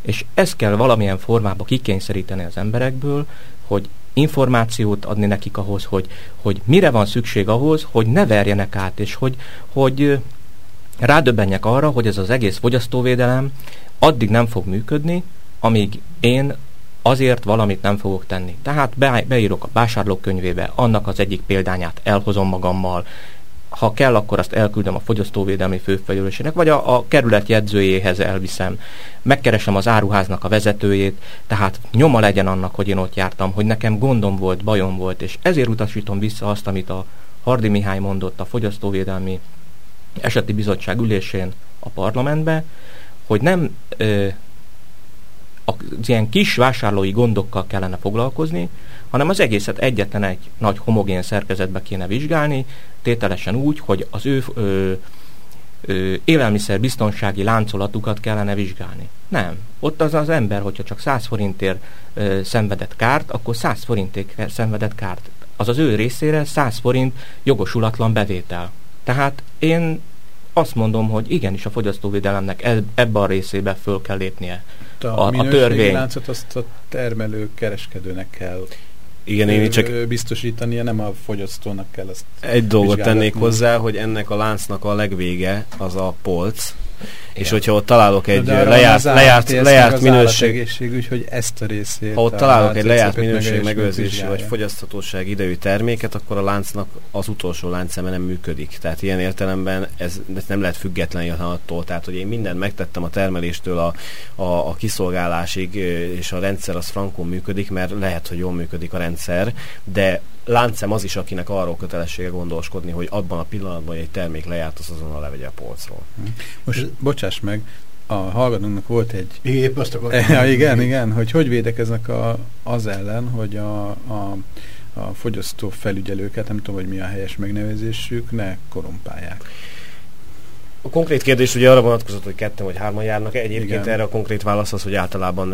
Speaker 3: És ezt kell valamilyen formában kikényszeríteni az emberekből, hogy információt adni nekik ahhoz, hogy, hogy mire van szükség ahhoz, hogy ne verjenek át, és hogy, hogy rádöbbenjek arra, hogy ez az egész fogyasztóvédelem addig nem fog működni, amíg én azért valamit nem fogok tenni. Tehát be, beírok a vásárlókönyvébe, annak az egyik példányát elhozom magammal, ha kell, akkor azt elküldöm a fogyasztóvédelmi főfelelősének, vagy a, a kerület jegyzőjéhez elviszem. Megkeresem az áruháznak a vezetőjét, tehát nyoma legyen annak, hogy én ott jártam, hogy nekem gondom volt, bajom volt, és ezért utasítom vissza azt, amit a Hardi Mihály mondott a fogyasztóvédelmi eseti bizottság ülésén a parlamentbe, hogy nem ö, az ilyen kis vásárlói gondokkal kellene foglalkozni, hanem az egészet egyetlen egy nagy homogén szerkezetbe kéne vizsgálni, tételesen úgy, hogy az ő ö, ö, élelmiszer biztonsági láncolatukat kellene vizsgálni. Nem. Ott az az ember, hogyha csak 100 forintért ö, szenvedett kárt, akkor 100 forintért szenvedett kárt. Az az ő részére 100 forint jogosulatlan bevétel. Tehát én azt mondom, hogy igenis a fogyasztóvédelemnek ebbe a részébe föl kell lépnie.
Speaker 4: A, a, a törvény. láncot azt a termelő kereskedőnek kell
Speaker 2: igen, én csak
Speaker 4: biztosítania, nem a fogyasztónak kell ezt
Speaker 2: Egy dolgot tennék hozzá, hogy ennek a láncnak a legvége az a polc, és hogyha ott találok egy lejárt, lejárt, lejárt minőség...
Speaker 4: hogy ezt a részét...
Speaker 2: Ha ott találok egy lejárt minőség megőrzési vagy fogyasztatóság idejű terméket, akkor a láncnak az utolsó láncszeme nem működik. Tehát ilyen értelemben ez, ez nem lehet független attól. Tehát, hogy én mindent megtettem a termeléstől a, a, a kiszolgálásig, és a rendszer az frankon működik, mert lehet, hogy jól működik a rendszer, de láncem az is, akinek arról kötelessége gondoskodni, hogy abban a pillanatban, hogy egy termék lejárt, az azonnal levegye a polcról.
Speaker 4: Most bocsáss meg, a hallgatónak volt egy...
Speaker 1: Épp azt
Speaker 4: ja, igen, igen, hogy hogy védekeznek a, az ellen, hogy a, a, a fogyasztó felügyelőket, nem tudom, hogy mi a helyes megnevezésük, ne korumpálják.
Speaker 2: A konkrét kérdés ugye arra vonatkozott, hogy ketten vagy hárman járnak. Egyébként Igen. erre a konkrét válasz az, hogy általában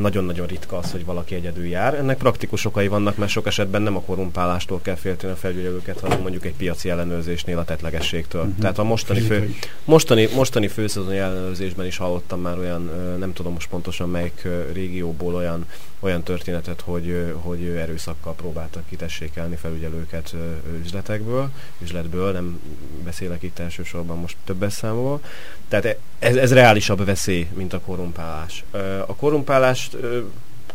Speaker 2: nagyon-nagyon ritka az, hogy valaki egyedül jár. Ennek praktikus okai vannak, mert sok esetben nem a korumpálástól kell félteni a felügyelőket, hanem mondjuk egy piaci ellenőrzésnél a tetlegességtől. Uh-huh. Tehát a mostani, fő, mostani, mostani főszezoni ellenőrzésben is hallottam már olyan, nem tudom most pontosan melyik régióból olyan olyan történetet, hogy, hogy erőszakkal próbáltak kitessékelni felügyelőket üzletekből, üzletből, nem beszélek itt elsősorban most többes számból. Tehát ez, ez reálisabb veszély, mint a korrumpálás. A korrumpálást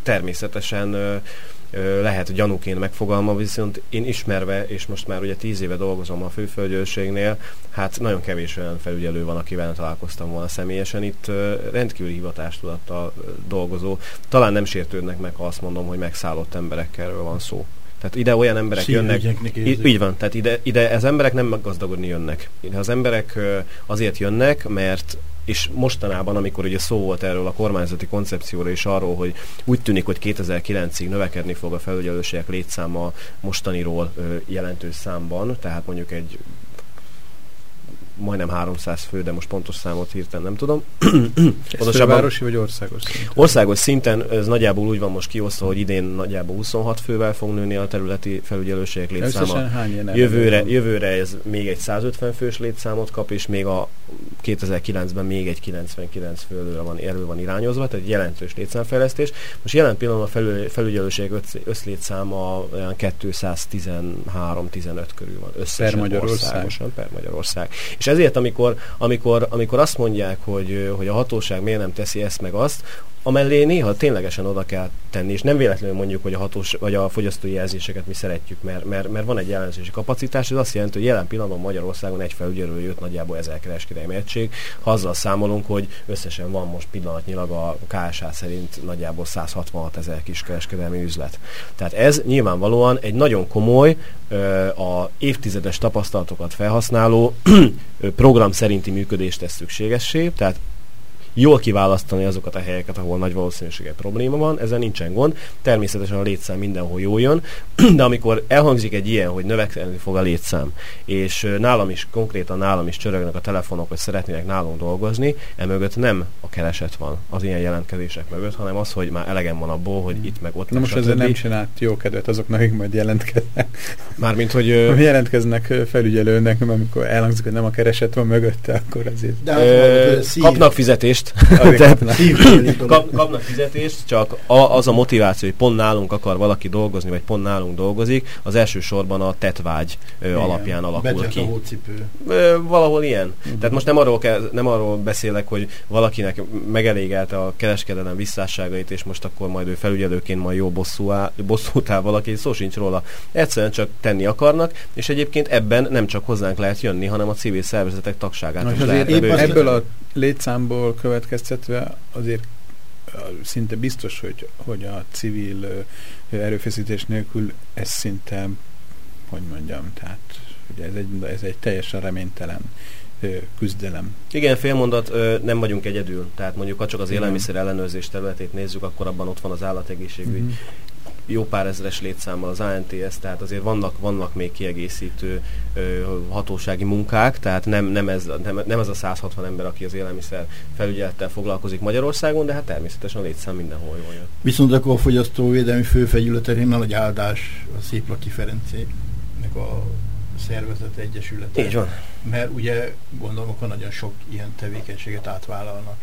Speaker 2: természetesen lehet gyanúként megfogalma, viszont én ismerve, és most már ugye tíz éve dolgozom a főföldgyőrségnél, hát nagyon kevés olyan felügyelő van, akivel találkoztam volna személyesen. Itt rendkívüli hivatástudattal dolgozó. Talán nem sértődnek meg, ha azt mondom, hogy megszállott emberekkel van szó. Tehát ide olyan emberek jönnek. Így, így van, tehát ide, ide az emberek nem meggazdagodni jönnek. Az emberek azért jönnek, mert és mostanában, amikor ugye szó volt erről a kormányzati koncepcióra és arról, hogy úgy tűnik, hogy 2009-ig növekedni fog a felügyelőségek létszáma mostaniról jelentős számban, tehát mondjuk egy majdnem 300 fő, de most pontos számot hirtelen nem tudom.
Speaker 4: Ez városi vagy országos
Speaker 2: szinten? Országos szinten ez nagyjából úgy van most kiosztva, hogy idén nagyjából 26 fővel fog nőni a területi felügyelőségek létszáma. Jövőre, jövőre ez még egy 150 fős létszámot kap, és még a 2009-ben még egy 99 főről van, erről van irányozva, tehát egy jelentős létszámfejlesztés. Most jelen pillanatban a felügyelőség összlétszáma olyan 213-15 körül van összesen
Speaker 4: per Magyarország.
Speaker 2: per Magyarország. És ezért, amikor, amikor, amikor azt mondják, hogy, hogy a hatóság miért nem teszi ezt meg azt, amellé néha ténylegesen oda kell tenni, és nem véletlenül mondjuk, hogy a hatós, vagy a fogyasztói jelzéseket mi szeretjük, mert, mert, mert van egy jelenzési kapacitás, ez azt jelenti, hogy jelen pillanatban Magyarországon egy felügyelő jött nagyjából ezer kereskedelmi egység, ha azzal számolunk, hogy összesen van most pillanatnyilag a KSA szerint nagyjából 166 ezer kis kereskedelmi üzlet. Tehát ez nyilvánvalóan egy nagyon komoly, a évtizedes tapasztalatokat felhasználó program szerinti működést tesz szükségessé, tehát jól kiválasztani azokat a helyeket, ahol nagy valószínűséggel probléma van, ezzel nincsen gond. Természetesen a létszám mindenhol jó jön, de amikor elhangzik egy ilyen, hogy növekedni fog a létszám, és nálam is, konkrétan nálam is csörögnek a telefonok, hogy szeretnének nálunk dolgozni, emögött nem a kereset van az ilyen jelentkezések mögött, hanem az, hogy már elegem van abból, hogy itt meg ott.
Speaker 4: Na most ezzel nem csinált jó kedvet azoknak, akik majd jelentkeznek.
Speaker 2: Mármint, hogy...
Speaker 4: jelentkeznek felügyelőnek, amikor elhangzik, hogy nem a kereset van mögötte, akkor azért... De
Speaker 2: ö, kapnak fizetést, fizetést. kap, kapnak fizetést, csak a, az a motiváció, hogy pont nálunk akar valaki dolgozni, vagy pont nálunk dolgozik, az elsősorban a tetvágy ö, alapján alakul ki. A
Speaker 1: hócipő.
Speaker 2: Ö, valahol ilyen. Uh-huh. Tehát most nem arról, kell, nem arról beszélek, hogy valakinek megelégelte a kereskedelem visszásságait, és most akkor majd ő felügyelőként majd jó bosszú áll, bosszút áll valaki, szó sincs róla. Egyszerűen csak tenni akarnak, és egyébként ebben nem csak hozzánk lehet jönni, hanem a civil szervezetek tagságát
Speaker 4: Na, is lehet. Ebből a létszámból következtetve azért szinte biztos, hogy, hogy a civil erőfeszítés nélkül ez szinte, hogy mondjam, tehát ugye ez egy, ez egy teljesen reménytelen küzdelem.
Speaker 2: Igen, félmondat, nem vagyunk egyedül. Tehát mondjuk, ha csak az élelmiszer ellenőrzés területét nézzük, akkor abban ott van az állategészségügy, uh-huh jó pár ezres létszámmal az ANTS, tehát azért vannak, vannak még kiegészítő ö, hatósági munkák, tehát nem, nem, ez, nem, nem ez a 160 ember, aki az élelmiszer felügyelettel foglalkozik Magyarországon, de hát természetesen a létszám mindenhol jól jön.
Speaker 1: Viszont akkor a fogyasztóvédelmi főfegyületén nagy áldás a Széplaki Ferencének a szervezet egyesület.
Speaker 2: Így van.
Speaker 1: Mert ugye gondolom, akkor nagyon sok ilyen tevékenységet átvállalnak.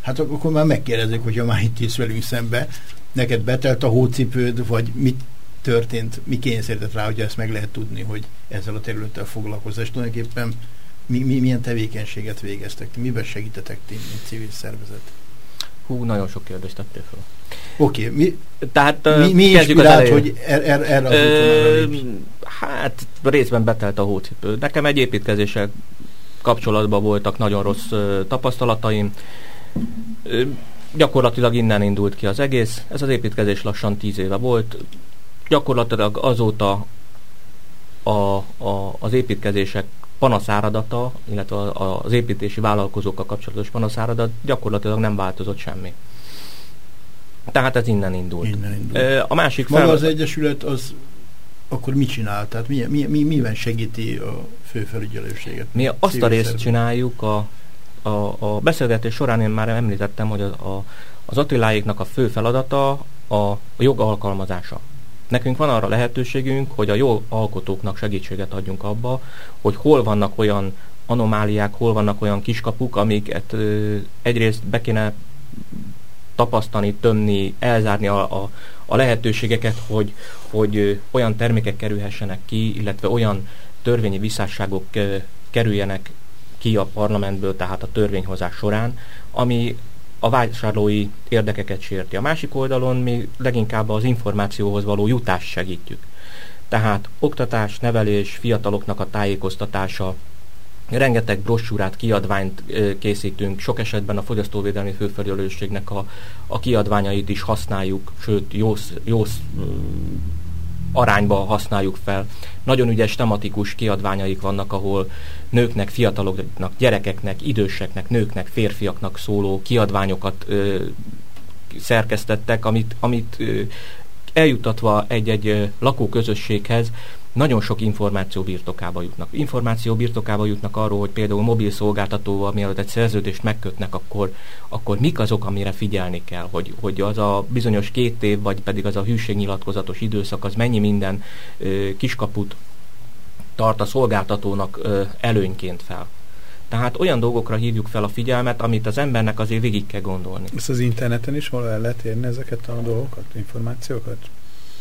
Speaker 1: Hát akkor már megkérdezik, hogyha már itt is velünk szembe, neked betelt a hócipőd, vagy mit történt, mi kényszerített rá, hogy ezt meg lehet tudni, hogy ezzel a területtel foglalkozás. És tulajdonképpen mi, mi, milyen tevékenységet végeztek, miben segítetek ti, mint civil szervezet?
Speaker 3: Hú, nagyon sok kérdést tettél fel.
Speaker 1: Oké, okay, mi, Tehát, mi, mi inspirált, hogy er, er, erre az Ö,
Speaker 3: Hát részben betelt a hócipő. Nekem egy építkezéssel kapcsolatban voltak nagyon rossz ö, tapasztalataim. Ö, gyakorlatilag innen indult ki az egész. Ez az építkezés lassan tíz éve volt. Gyakorlatilag azóta a, a, az építkezések panaszáradata, illetve az építési vállalkozókkal kapcsolatos panaszáradat gyakorlatilag nem változott semmi. Tehát ez innen indult.
Speaker 1: Innen indult.
Speaker 3: A másik
Speaker 1: Maga fel... az Egyesület az akkor mit csinál? Tehát mi, mi, mi, miben segíti a főfelügyelőséget?
Speaker 3: Mi azt a részt szervezet? csináljuk, a, a, a beszélgetés során én már említettem, hogy a, a, az Attiláiknak a fő feladata a, a jog alkalmazása. Nekünk van arra lehetőségünk, hogy a jó alkotóknak segítséget adjunk abba, hogy hol vannak olyan anomáliák, hol vannak olyan kiskapuk, amiket ö, egyrészt be kéne tapasztani, tömni, elzárni a, a, a lehetőségeket, hogy, hogy ö, olyan termékek kerülhessenek ki, illetve olyan törvényi visszásságok ö, kerüljenek ki a parlamentből, tehát a törvényhozás során, ami a vásárlói érdekeket sérti. A másik oldalon mi leginkább az információhoz való jutást segítjük. Tehát oktatás, nevelés, fiataloknak a tájékoztatása, rengeteg brossúrát, kiadványt készítünk, sok esetben a fogyasztóvédelmi főfelelősségnek a, a kiadványait is használjuk, sőt, jó, arányba használjuk fel. Nagyon ügyes tematikus kiadványaik vannak, ahol nőknek, fiataloknak, gyerekeknek, időseknek, nőknek, férfiaknak szóló kiadványokat ö, szerkesztettek, amit, amit ö, eljutatva egy-egy lakóközösséghez nagyon sok információ birtokába jutnak. Információ birtokába jutnak arról, hogy például mobil szolgáltatóval, mielőtt egy szerződést megkötnek, akkor, akkor mik azok, amire figyelni kell, hogy, hogy az a bizonyos két év, vagy pedig az a hűségnyilatkozatos időszak, az mennyi minden ö, kiskaput tart a szolgáltatónak előnyként fel. Tehát olyan dolgokra hívjuk fel a figyelmet, amit az embernek azért végig kell gondolni.
Speaker 4: Ezt az interneten is valahol el lehet érni ezeket a dolgokat, információkat?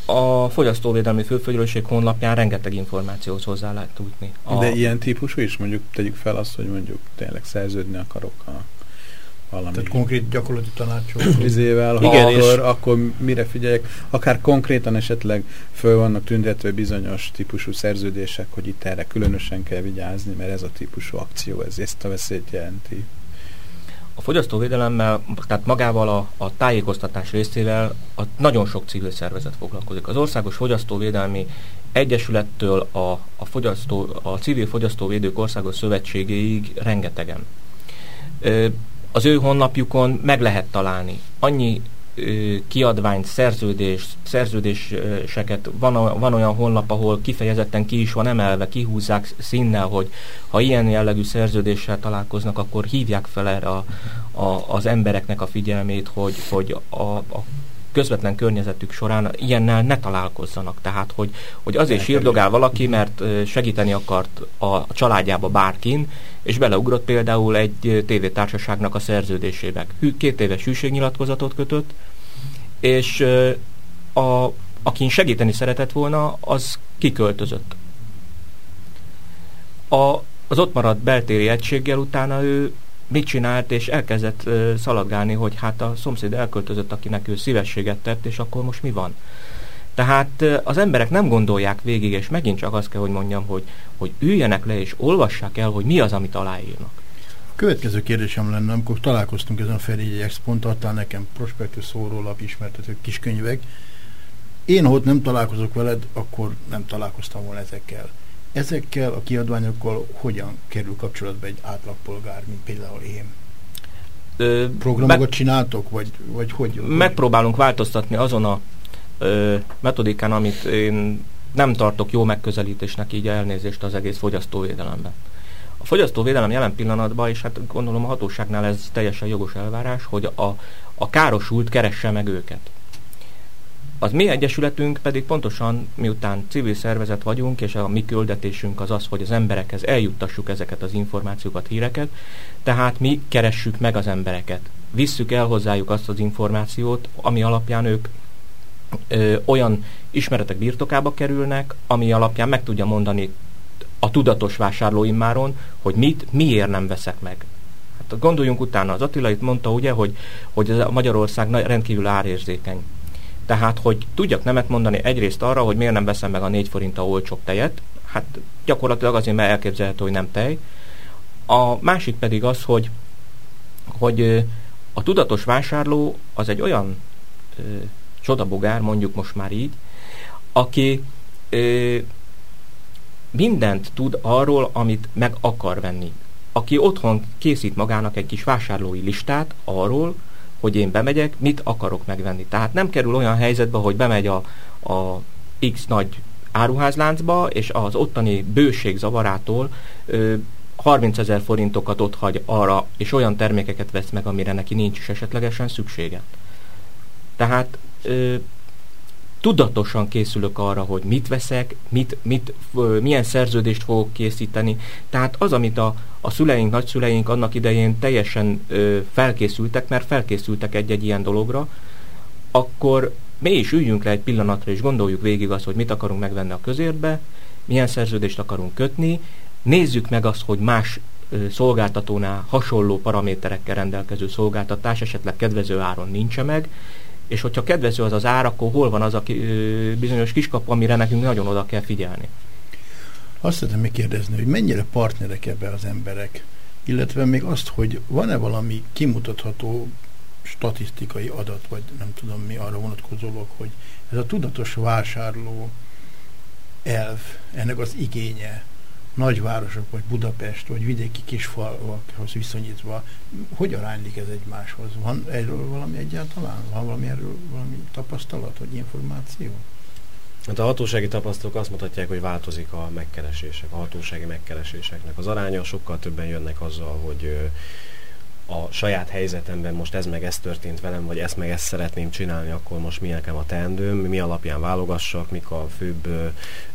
Speaker 3: A Fogyasztóvédelmi Főfegyelőség honlapján rengeteg információhoz hozzá lehet tudni.
Speaker 4: A... De ilyen típusú is mondjuk tegyük fel azt, hogy mondjuk tényleg szerződni akarok a valami.
Speaker 1: Tehát konkrét gyakorlati tanácsok.
Speaker 4: Vizével, ha Igen, akkor, és... akkor mire figyeljek, akár konkrétan esetleg föl vannak tüntetve bizonyos típusú szerződések, hogy itt erre különösen kell vigyázni, mert ez a típusú akció, ez ezt a veszélyt jelenti.
Speaker 3: A fogyasztóvédelemmel, tehát magával a, a tájékoztatás részével a nagyon sok civil szervezet foglalkozik. Az Országos Fogyasztóvédelmi Egyesülettől a, a, fogyasztó, a Civil Fogyasztóvédők Országos Szövetségéig rengetegen. Az ő honlapjukon meg lehet találni. Annyi kiadványt, szerződés, szerződéseket, van, van olyan honlap, ahol kifejezetten ki is van emelve, kihúzzák színnel, hogy ha ilyen jellegű szerződéssel találkoznak, akkor hívják fel erre a, a, az embereknek a figyelmét, hogy, hogy a, a közvetlen környezetük során ilyennel ne találkozzanak. Tehát, hogy, hogy azért sírdogál valaki, mert segíteni akart a családjába bárkin, és beleugrott például egy tévétársaságnak a szerződésébe. Két éves hűségnyilatkozatot kötött, és a, akin segíteni szeretett volna, az kiköltözött. A, az ott maradt beltéri egységgel utána ő mit csinált, és elkezdett szaladgálni, hogy hát a szomszéd elköltözött, akinek ő szívességet tett, és akkor most mi van? Tehát az emberek nem gondolják végig, és megint csak azt kell, hogy mondjam, hogy, hogy üljenek le, és olvassák el, hogy mi az, amit aláírnak.
Speaker 1: Következő kérdésem lenne, amikor találkoztunk ezen a Ferényi Expon, adtál nekem prospektus szórólap, ismertető kiskönyvek. Én, ha ott nem találkozok veled, akkor nem találkoztam volna ezekkel. Ezekkel a kiadványokkal hogyan kerül kapcsolatba egy átlagpolgár, mint például én? Ö, Programokat meg, csináltok, vagy, vagy hogy?
Speaker 3: Megpróbálunk változtatni azon a ö, metodikán, amit én nem tartok jó megközelítésnek így elnézést az egész fogyasztóvédelemben. A fogyasztóvédelem jelen pillanatban, és hát gondolom a hatóságnál ez teljesen jogos elvárás, hogy a, a károsult keresse meg őket. Az mi egyesületünk pedig pontosan, miután civil szervezet vagyunk, és a mi küldetésünk az az, hogy az emberekhez eljuttassuk ezeket az információkat, híreket, tehát mi keressük meg az embereket. Visszük el hozzájuk azt az információt, ami alapján ők ö, olyan ismeretek birtokába kerülnek, ami alapján meg tudja mondani a tudatos vásárló immáron, hogy mit, miért nem veszek meg. Hát gondoljunk utána, az Attila itt mondta ugye, hogy, hogy Magyarország rendkívül árérzékeny tehát, hogy tudjak nemet mondani egyrészt arra, hogy miért nem veszem meg a 4 a olcsóbb tejet, hát gyakorlatilag azért, mert elképzelhető, hogy nem tej. A másik pedig az, hogy, hogy a tudatos vásárló az egy olyan ö, csodabogár, mondjuk most már így, aki ö, mindent tud arról, amit meg akar venni. Aki otthon készít magának egy kis vásárlói listát arról, hogy én bemegyek, mit akarok megvenni. Tehát nem kerül olyan helyzetbe, hogy bemegy a, a X nagy áruházláncba, és az ottani bőség zavarától ö, 30 ezer forintokat ott hagy arra, és olyan termékeket vesz meg, amire neki nincs is esetlegesen szüksége. Tehát ö, tudatosan készülök arra, hogy mit veszek, mit, mit, milyen szerződést fogok készíteni. Tehát az, amit a, a szüleink, nagyszüleink annak idején teljesen ö, felkészültek, mert felkészültek egy-egy ilyen dologra, akkor mi is üljünk le egy pillanatra, és gondoljuk végig azt, hogy mit akarunk megvenni a közértbe, milyen szerződést akarunk kötni, nézzük meg azt, hogy más szolgáltatónál hasonló paraméterekkel rendelkező szolgáltatás esetleg kedvező áron nincs meg, és hogyha kedvező az az ár, akkor hol van az a bizonyos kiskapu, amire nekünk nagyon oda kell figyelni.
Speaker 1: Azt szeretném még kérdezni, hogy mennyire partnerek ebbe az emberek, illetve még azt, hogy van-e valami kimutatható statisztikai adat, vagy nem tudom mi arra vonatkozólag, hogy ez a tudatos vásárló elv, ennek az igénye, nagyvárosok, vagy Budapest, vagy vidéki kisfalvakhoz viszonyítva, hogy aránylik ez egymáshoz? Van erről valami egyáltalán? Van valami erről valami tapasztalat, vagy információ?
Speaker 2: Hát a hatósági tapasztalatok azt mutatják, hogy változik a megkeresések, a hatósági megkereséseknek az aránya, sokkal többen jönnek azzal, hogy a saját helyzetemben most ez meg ez történt velem, vagy ezt meg ezt szeretném csinálni, akkor most mi nekem a teendőm, mi alapján válogassak, mik a főbb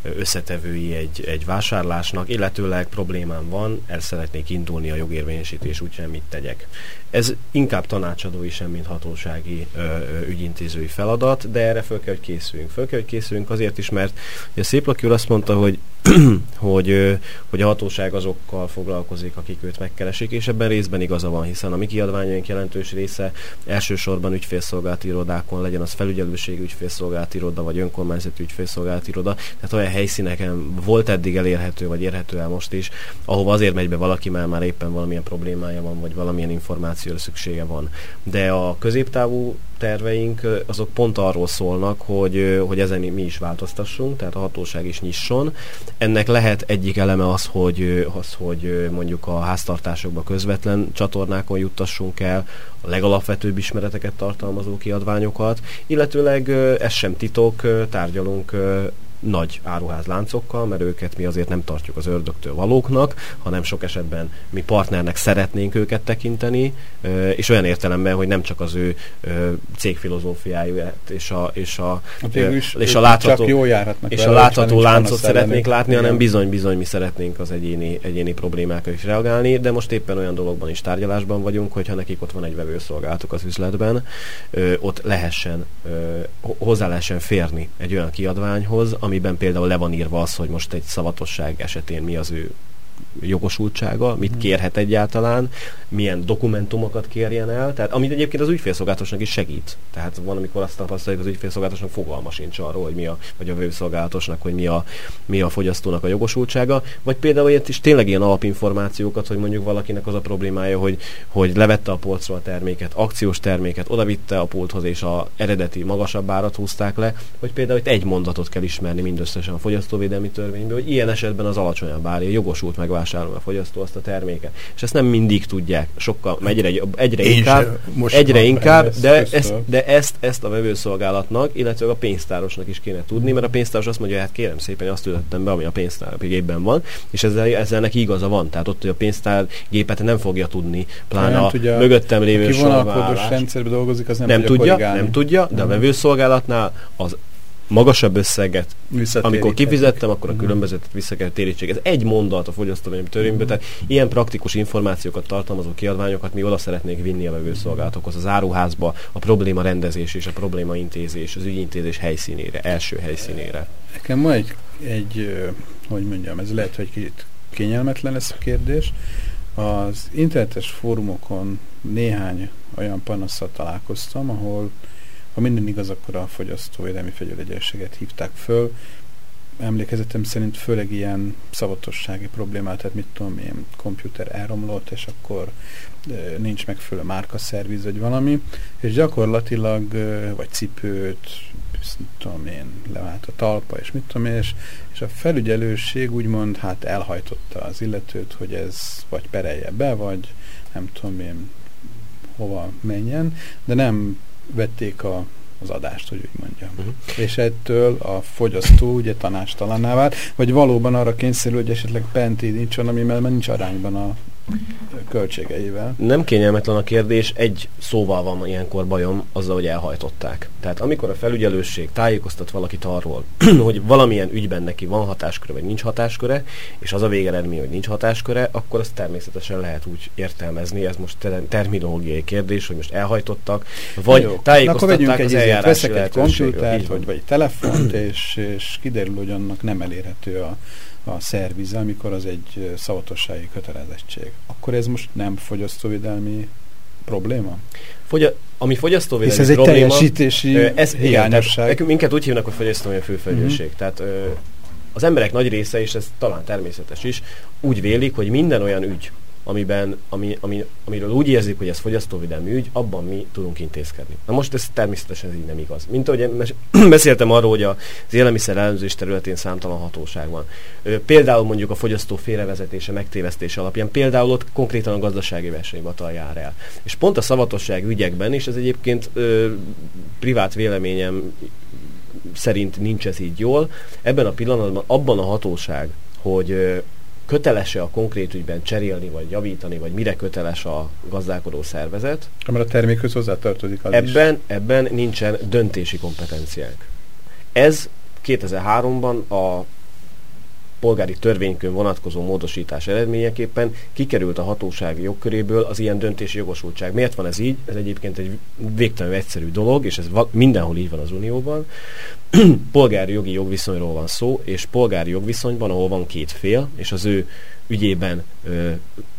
Speaker 2: összetevői egy, egy vásárlásnak, illetőleg problémám van, el szeretnék indulni a jogérvényesítés útján, mit tegyek. Ez inkább tanácsadói sem, mint hatósági ö, ö, ügyintézői feladat, de erre föl kell, hogy készüljünk. Föl kell, hogy készüljünk azért is, mert a Szép úr azt mondta, hogy hogy, hogy a hatóság azokkal foglalkozik, akik őt megkeresik, és ebben részben igaza van, hiszen a mi kiadványaink jelentős része elsősorban ügyfélszolgálati irodákon legyen az felügyelőség ügyfélszolgálati iroda, vagy önkormányzati ügyfélszolgálati iroda, tehát olyan helyszíneken volt eddig elérhető, vagy érhető el most is, ahova azért megy be valaki, mert már éppen valamilyen problémája van, vagy valamilyen információra szüksége van. De a középtávú terveink azok pont arról szólnak, hogy, hogy ezen mi is változtassunk, tehát a hatóság is nyisson. Ennek lehet egyik eleme az, hogy, az, hogy mondjuk a háztartásokba közvetlen csatornákon juttassunk el a legalapvetőbb ismereteket tartalmazó kiadványokat, illetőleg ez sem titok, tárgyalunk nagy áruházláncokkal, mert őket mi azért nem tartjuk az ördögtől valóknak, hanem sok esetben mi partnernek szeretnénk őket tekinteni, és olyan értelemben, hogy nem csak az ő cégfilozófiáját és a, és a, és a látható, és a látható láncot szeretnénk látni, Igen. hanem bizony-bizony mi szeretnénk az egyéni, egyéni problémákra is reagálni, de most éppen olyan dologban is tárgyalásban vagyunk, hogyha nekik ott van egy vevőszolgálatuk az üzletben, ott lehessen, hozzá lehessen férni egy olyan kiadványhoz, ami amiben például le van írva az, hogy most egy szavatosság esetén mi az ő jogosultsága, mit mhm. kérhet egyáltalán, milyen dokumentumokat kérjen el, tehát amit egyébként az ügyfélszolgálatosnak is segít. Tehát van, amikor azt tapasztaljuk, az ügyfélszolgálatosnak fogalma sincs arról, hogy mi a, vagy a vőszolgálatosnak, hogy mi a, mi a fogyasztónak a jogosultsága, vagy például ilyet is tényleg ilyen alapinformációkat, hogy mondjuk valakinek az a problémája, hogy, hogy levette a polcról a terméket, akciós terméket, odavitte a pulthoz, és a eredeti magasabb árat húzták le, hogy például itt egy mondatot kell ismerni mindösszesen a fogyasztóvédelmi törvényből, hogy ilyen esetben az alacsonyabb árja jogosult megvásárolni a fogyasztó azt a terméket. És ezt nem mindig tudják, sokkal egyre, egyre Én inkább, egyre inkább, de, ezt, de ezt, ezt a vevőszolgálatnak, illetve a pénztárosnak is kéne tudni, mert a pénztáros azt mondja, hát kérem szépen, azt ütöttem be, ami a pénztárgépben van, és ezzel, ezzel neki igaza van. Tehát ott, hogy a pénztárgépet nem fogja tudni, pláne a tudja, mögöttem lévő
Speaker 4: sorválás. rendszerben dolgozik, az nem,
Speaker 2: nem tudja, tudja nem tudja, de a vevőszolgálatnál az magasabb összeget, amikor kifizettem, akkor a különbözetet vissza kell térítség. Ez egy mondat a fogyasztóvédelmi törvényből, tehát ilyen praktikus információkat tartalmazó kiadványokat mi oda szeretnék vinni a vevőszolgálatokhoz, az áruházba, a probléma rendezés és a probléma intézés, az ügyintézés helyszínére, első helyszínére.
Speaker 4: Nekem ma egy, egy, hogy mondjam, ez lehet, hogy kicsit kényelmetlen lesz a kérdés. Az internetes fórumokon néhány olyan panaszsal találkoztam, ahol ha minden igaz, akkor a fogyasztóvédelmi fegyveregyességet hívták föl. Emlékezetem szerint főleg ilyen szavatossági problémát, tehát mit tudom én, komputer elromlott, és akkor nincs megfelelő márkaszerviz, vagy valami, és gyakorlatilag, vagy cipőt, mit tudom én, levált a talpa, és mit tudom én, és, és a felügyelőség úgymond hát elhajtotta az illetőt, hogy ez vagy perelje be, vagy nem tudom én hova menjen, de nem vették a, az adást, hogy úgy mondjam. Uh-huh. És ettől a fogyasztó ugye tanástalanná vált, vagy valóban arra kényszerül, hogy esetleg penti nincs ami mert nincs arányban a költségeivel.
Speaker 2: Nem kényelmetlen a kérdés, egy szóval van ilyenkor bajom azzal, hogy elhajtották. Tehát amikor a felügyelőség tájékoztat valakit arról, hogy valamilyen ügyben neki van hatásköre, vagy nincs hatásköre, és az a végeredmény, hogy nincs hatásköre, akkor azt természetesen lehet úgy értelmezni, ez most terminológiai kérdés, hogy most elhajtottak, vagy Jó, tájékoztatták
Speaker 4: az eljárási egy komputert, vagy, vagy telefont, és, és kiderül, hogy annak nem elérhető a a szervize, amikor az egy szavatossági kötelezettség. Akkor ez most nem fogyasztóvédelmi probléma?
Speaker 2: Fogya, ami fogyasztóvédelmi
Speaker 4: Hisz ez probléma, egy teljesítési ez,
Speaker 2: hiányosság. Igen, minket úgy hívnak, hogy fogyasztóvédelmi főfelelősség. Mm-hmm. Tehát ö, az emberek nagy része, és ez talán természetes is, úgy vélik, hogy minden olyan ügy, amiben, ami, ami, amiről úgy érzik, hogy ez fogyasztóvédelmi ügy, abban mi tudunk intézkedni. Na most ez természetesen ez így nem igaz. Mint ahogy beszéltem arról, hogy az élelmiszer elemzés területén számtalan hatóság van. Például mondjuk a fogyasztó félrevezetése, megtévesztése alapján, például ott konkrétan a gazdasági versenyhivatal jár el. És pont a szavatosság ügyekben, és ez egyébként ö, privát véleményem szerint nincs ez így jól, ebben a pillanatban abban a hatóság, hogy köteles-e a konkrét ügyben cserélni, vagy javítani, vagy mire köteles a gazdálkodó szervezet.
Speaker 4: Mert a termékhöz hozzátartozik
Speaker 2: az ebben, is. Ebben nincsen döntési kompetenciánk. Ez 2003-ban a polgári törvénykön vonatkozó módosítás eredményeképpen kikerült a hatóság jogköréből az ilyen döntési jogosultság. Miért van ez így? Ez egyébként egy végtelenül egyszerű dolog, és ez mindenhol így van az Unióban. polgári jogi jogviszonyról van szó, és polgári jogviszonyban, ahol van két fél, és az ő ügyében ö,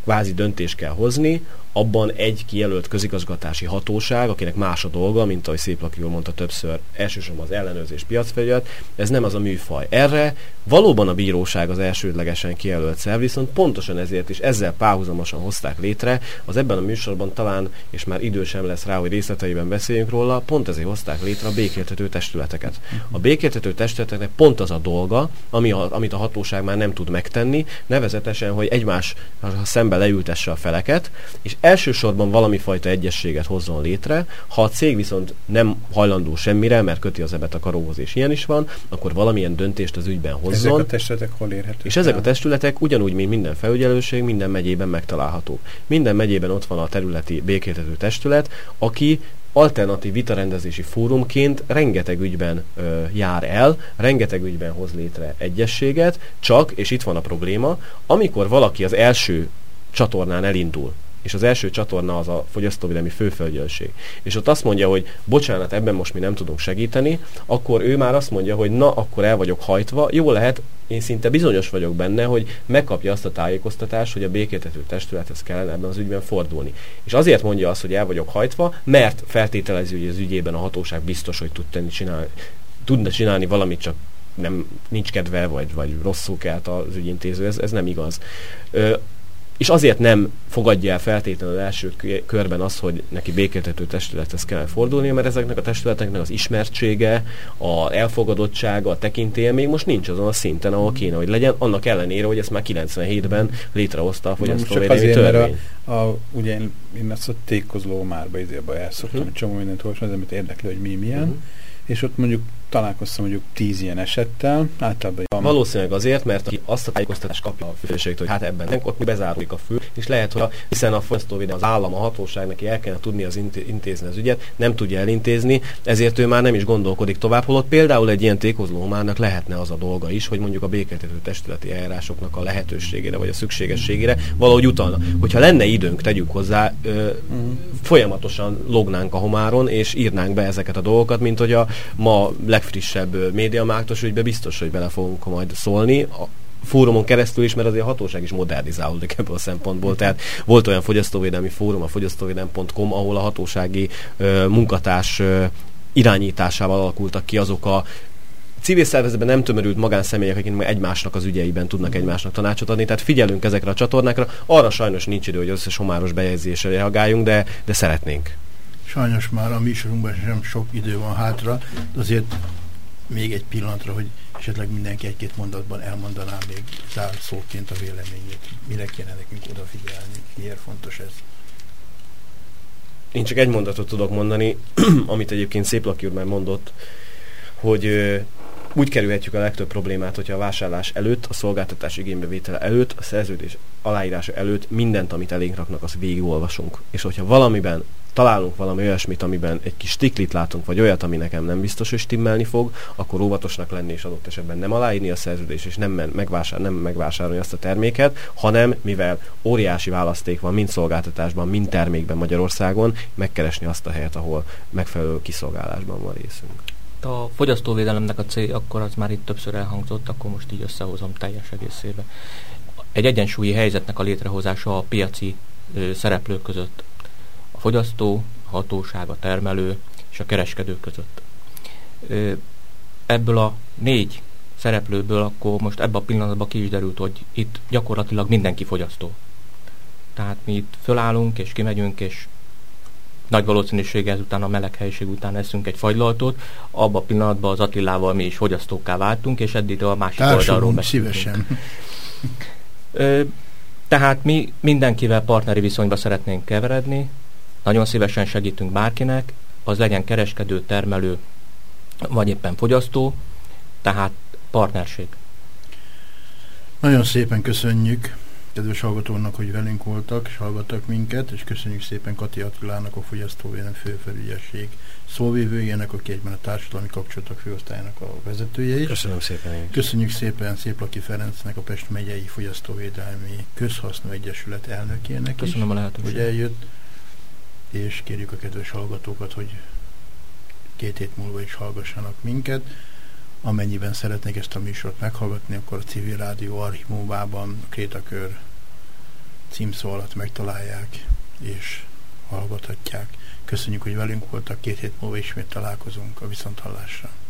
Speaker 2: kvázi döntést kell hozni, abban egy kijelölt közigazgatási hatóság, akinek más a dolga, mint ahogy Szép Laki mondta többször, elsősorban az ellenőrzés piacfelügyelet, ez nem az a műfaj. Erre valóban a bíróság az elsődlegesen kijelölt szerv, viszont pontosan ezért is ezzel párhuzamosan hozták létre, az ebben a műsorban talán, és már idő sem lesz rá, hogy részleteiben beszéljünk róla, pont ezért hozták létre a békéltető testületeket. A békéltető testületeknek pont az a dolga, ami a, amit a hatóság már nem tud megtenni, nevezetesen, hogy egymás szembe leültesse a feleket, és elsősorban valami fajta egyességet hozzon létre, ha a cég viszont nem hajlandó semmire, mert köti az ebet a karóhoz, és ilyen is van, akkor valamilyen döntést az ügyben hozzon. Ezek
Speaker 4: a testületek hol érhetők?
Speaker 2: És ezek a testületek ugyanúgy, mint minden felügyelőség, minden megyében megtalálható. Minden megyében ott van a területi békéltető testület, aki alternatív vitarendezési fórumként rengeteg ügyben ö, jár el, rengeteg ügyben hoz létre egyességet, csak, és itt van a probléma, amikor valaki az első csatornán elindul, és az első csatorna az a fogyasztóvédelmi főfelügyelőség. És ott azt mondja, hogy bocsánat, ebben most mi nem tudunk segíteni, akkor ő már azt mondja, hogy na, akkor el vagyok hajtva, jó lehet, én szinte bizonyos vagyok benne, hogy megkapja azt a tájékoztatást, hogy a békéltető testülethez kellene ebben az ügyben fordulni. És azért mondja azt, hogy el vagyok hajtva, mert feltételezi, hogy az ügyében a hatóság biztos, hogy tud tenni, csinálni, tudna csinálni valamit, csak nem, nincs kedve, vagy, vagy rosszul kelt az ügyintéző, ez, ez nem igaz. Ö, és azért nem fogadja el feltétlenül az első körben az, hogy neki békéltető testülethez kell fordulnia, mert ezeknek a testületeknek az ismertsége, a elfogadottsága, a tekintélye még most nincs azon a szinten, ahol kéne, hogy legyen, annak ellenére, hogy ezt már 97-ben létrehozta a fogyasztóvédelmi törvény.
Speaker 4: A, a, ugye én, én azt a tékozló márba izébe el szoktam uh-huh. csomó mindent olvasni, az, amit érdekli, hogy mi milyen, uh-huh. és ott mondjuk találkoztam mondjuk tíz ilyen esettel. Általában
Speaker 2: Valószínűleg azért, mert aki azt a tájékoztatást kapja a főségtől, hogy hát ebben nem, ott bezárulik a fő, és lehet, hogy a, hiszen a fogyasztóvédelem az állam, a hatóság neki el kellene tudni az intézni az ügyet, nem tudja elintézni, ezért ő már nem is gondolkodik tovább, holott például egy ilyen tékozlómárnak lehetne az a dolga is, hogy mondjuk a békéltető testületi eljárásoknak a lehetőségére vagy a szükségességére valahogy utalna. Hogyha lenne időnk, tegyük hozzá, ö, uh-huh. folyamatosan lognánk a homáron, és írnánk be ezeket a dolgokat, mint hogy a ma legfrissebb médiamáktos ügybe biztos, hogy bele fogunk majd szólni. A fórumon keresztül is, mert azért a hatóság is modernizálódik ebből a szempontból. Tehát volt olyan fogyasztóvédelmi fórum, a fogyasztóvédelem.com, ahol a hatósági ö, munkatárs ö, irányításával alakultak ki azok a civil szervezetben nem tömörült magánszemélyek, akik egymásnak az ügyeiben tudnak egymásnak tanácsot adni, tehát figyelünk ezekre a csatornákra. Arra sajnos nincs idő, hogy összes homáros bejegyzésre reagáljunk, de, de szeretnénk.
Speaker 1: Sajnos már a műsorunkban sem sok idő van hátra, de azért még egy pillanatra, hogy esetleg mindenki egy-két mondatban elmondaná még zárszóként a véleményét. Mire kéne nekünk odafigyelni? Miért fontos ez?
Speaker 2: Én csak egy mondatot tudok mondani, amit egyébként Szép úr már mondott, hogy úgy kerülhetjük a legtöbb problémát, hogyha a vásárlás előtt, a szolgáltatás igénybevétele előtt, a szerződés aláírása előtt mindent, amit elénk raknak, azt végigolvasunk. És hogyha valamiben találunk valami olyasmit, amiben egy kis stiklit látunk, vagy olyat, ami nekem nem biztos, hogy stimmelni fog, akkor óvatosnak lenni és adott esetben nem aláírni a szerződést, és nem, megvásár, nem megvásárolni azt a terméket, hanem mivel óriási választék van mind szolgáltatásban, mind termékben Magyarországon, megkeresni azt a helyet, ahol megfelelő kiszolgálásban van részünk.
Speaker 3: A fogyasztóvédelemnek a cél, akkor az már itt többször elhangzott, akkor most így összehozom teljes egészébe. Egy egyensúlyi helyzetnek a létrehozása a piaci szereplők között fogyasztó, a hatóság, a termelő és a kereskedő között. Ebből a négy szereplőből akkor most ebben a pillanatban ki is derült, hogy itt gyakorlatilag mindenki fogyasztó. Tehát mi itt fölállunk és kimegyünk, és nagy valószínűséggel ezután a meleg helység után eszünk egy fagylaltot, abban a pillanatban az Attilával mi is fogyasztókká váltunk, és eddig a másik
Speaker 1: Társulunk oldalról beszélünk. szívesen.
Speaker 3: tehát mi mindenkivel partneri viszonyba szeretnénk keveredni, nagyon szívesen segítünk bárkinek, az legyen kereskedő, termelő, vagy éppen fogyasztó, tehát partnerség.
Speaker 1: Nagyon szépen köszönjük kedves hallgatónak, hogy velünk voltak, és hallgattak minket, és köszönjük szépen Kati Attilának, a fogyasztóvédelem főfelügyesség szóvívőjének, aki egyben a társadalmi kapcsolatok főosztályának a vezetője is.
Speaker 2: Köszönöm szépen. Én.
Speaker 1: Köszönjük szépen Széplaki Ferencnek, a Pest megyei Fogyasztóvédelmi Közhasznú Egyesület elnökének
Speaker 3: Köszönöm is, a lehetőséget.
Speaker 1: hogy eljött, és kérjük a kedves hallgatókat, hogy két hét múlva is hallgassanak minket. Amennyiben szeretnék ezt a műsort meghallgatni, akkor a Civil Rádió archívumában a Krétakör címszó alatt megtalálják, és hallgathatják. Köszönjük, hogy velünk voltak, két hét múlva ismét találkozunk a Viszonthallásra.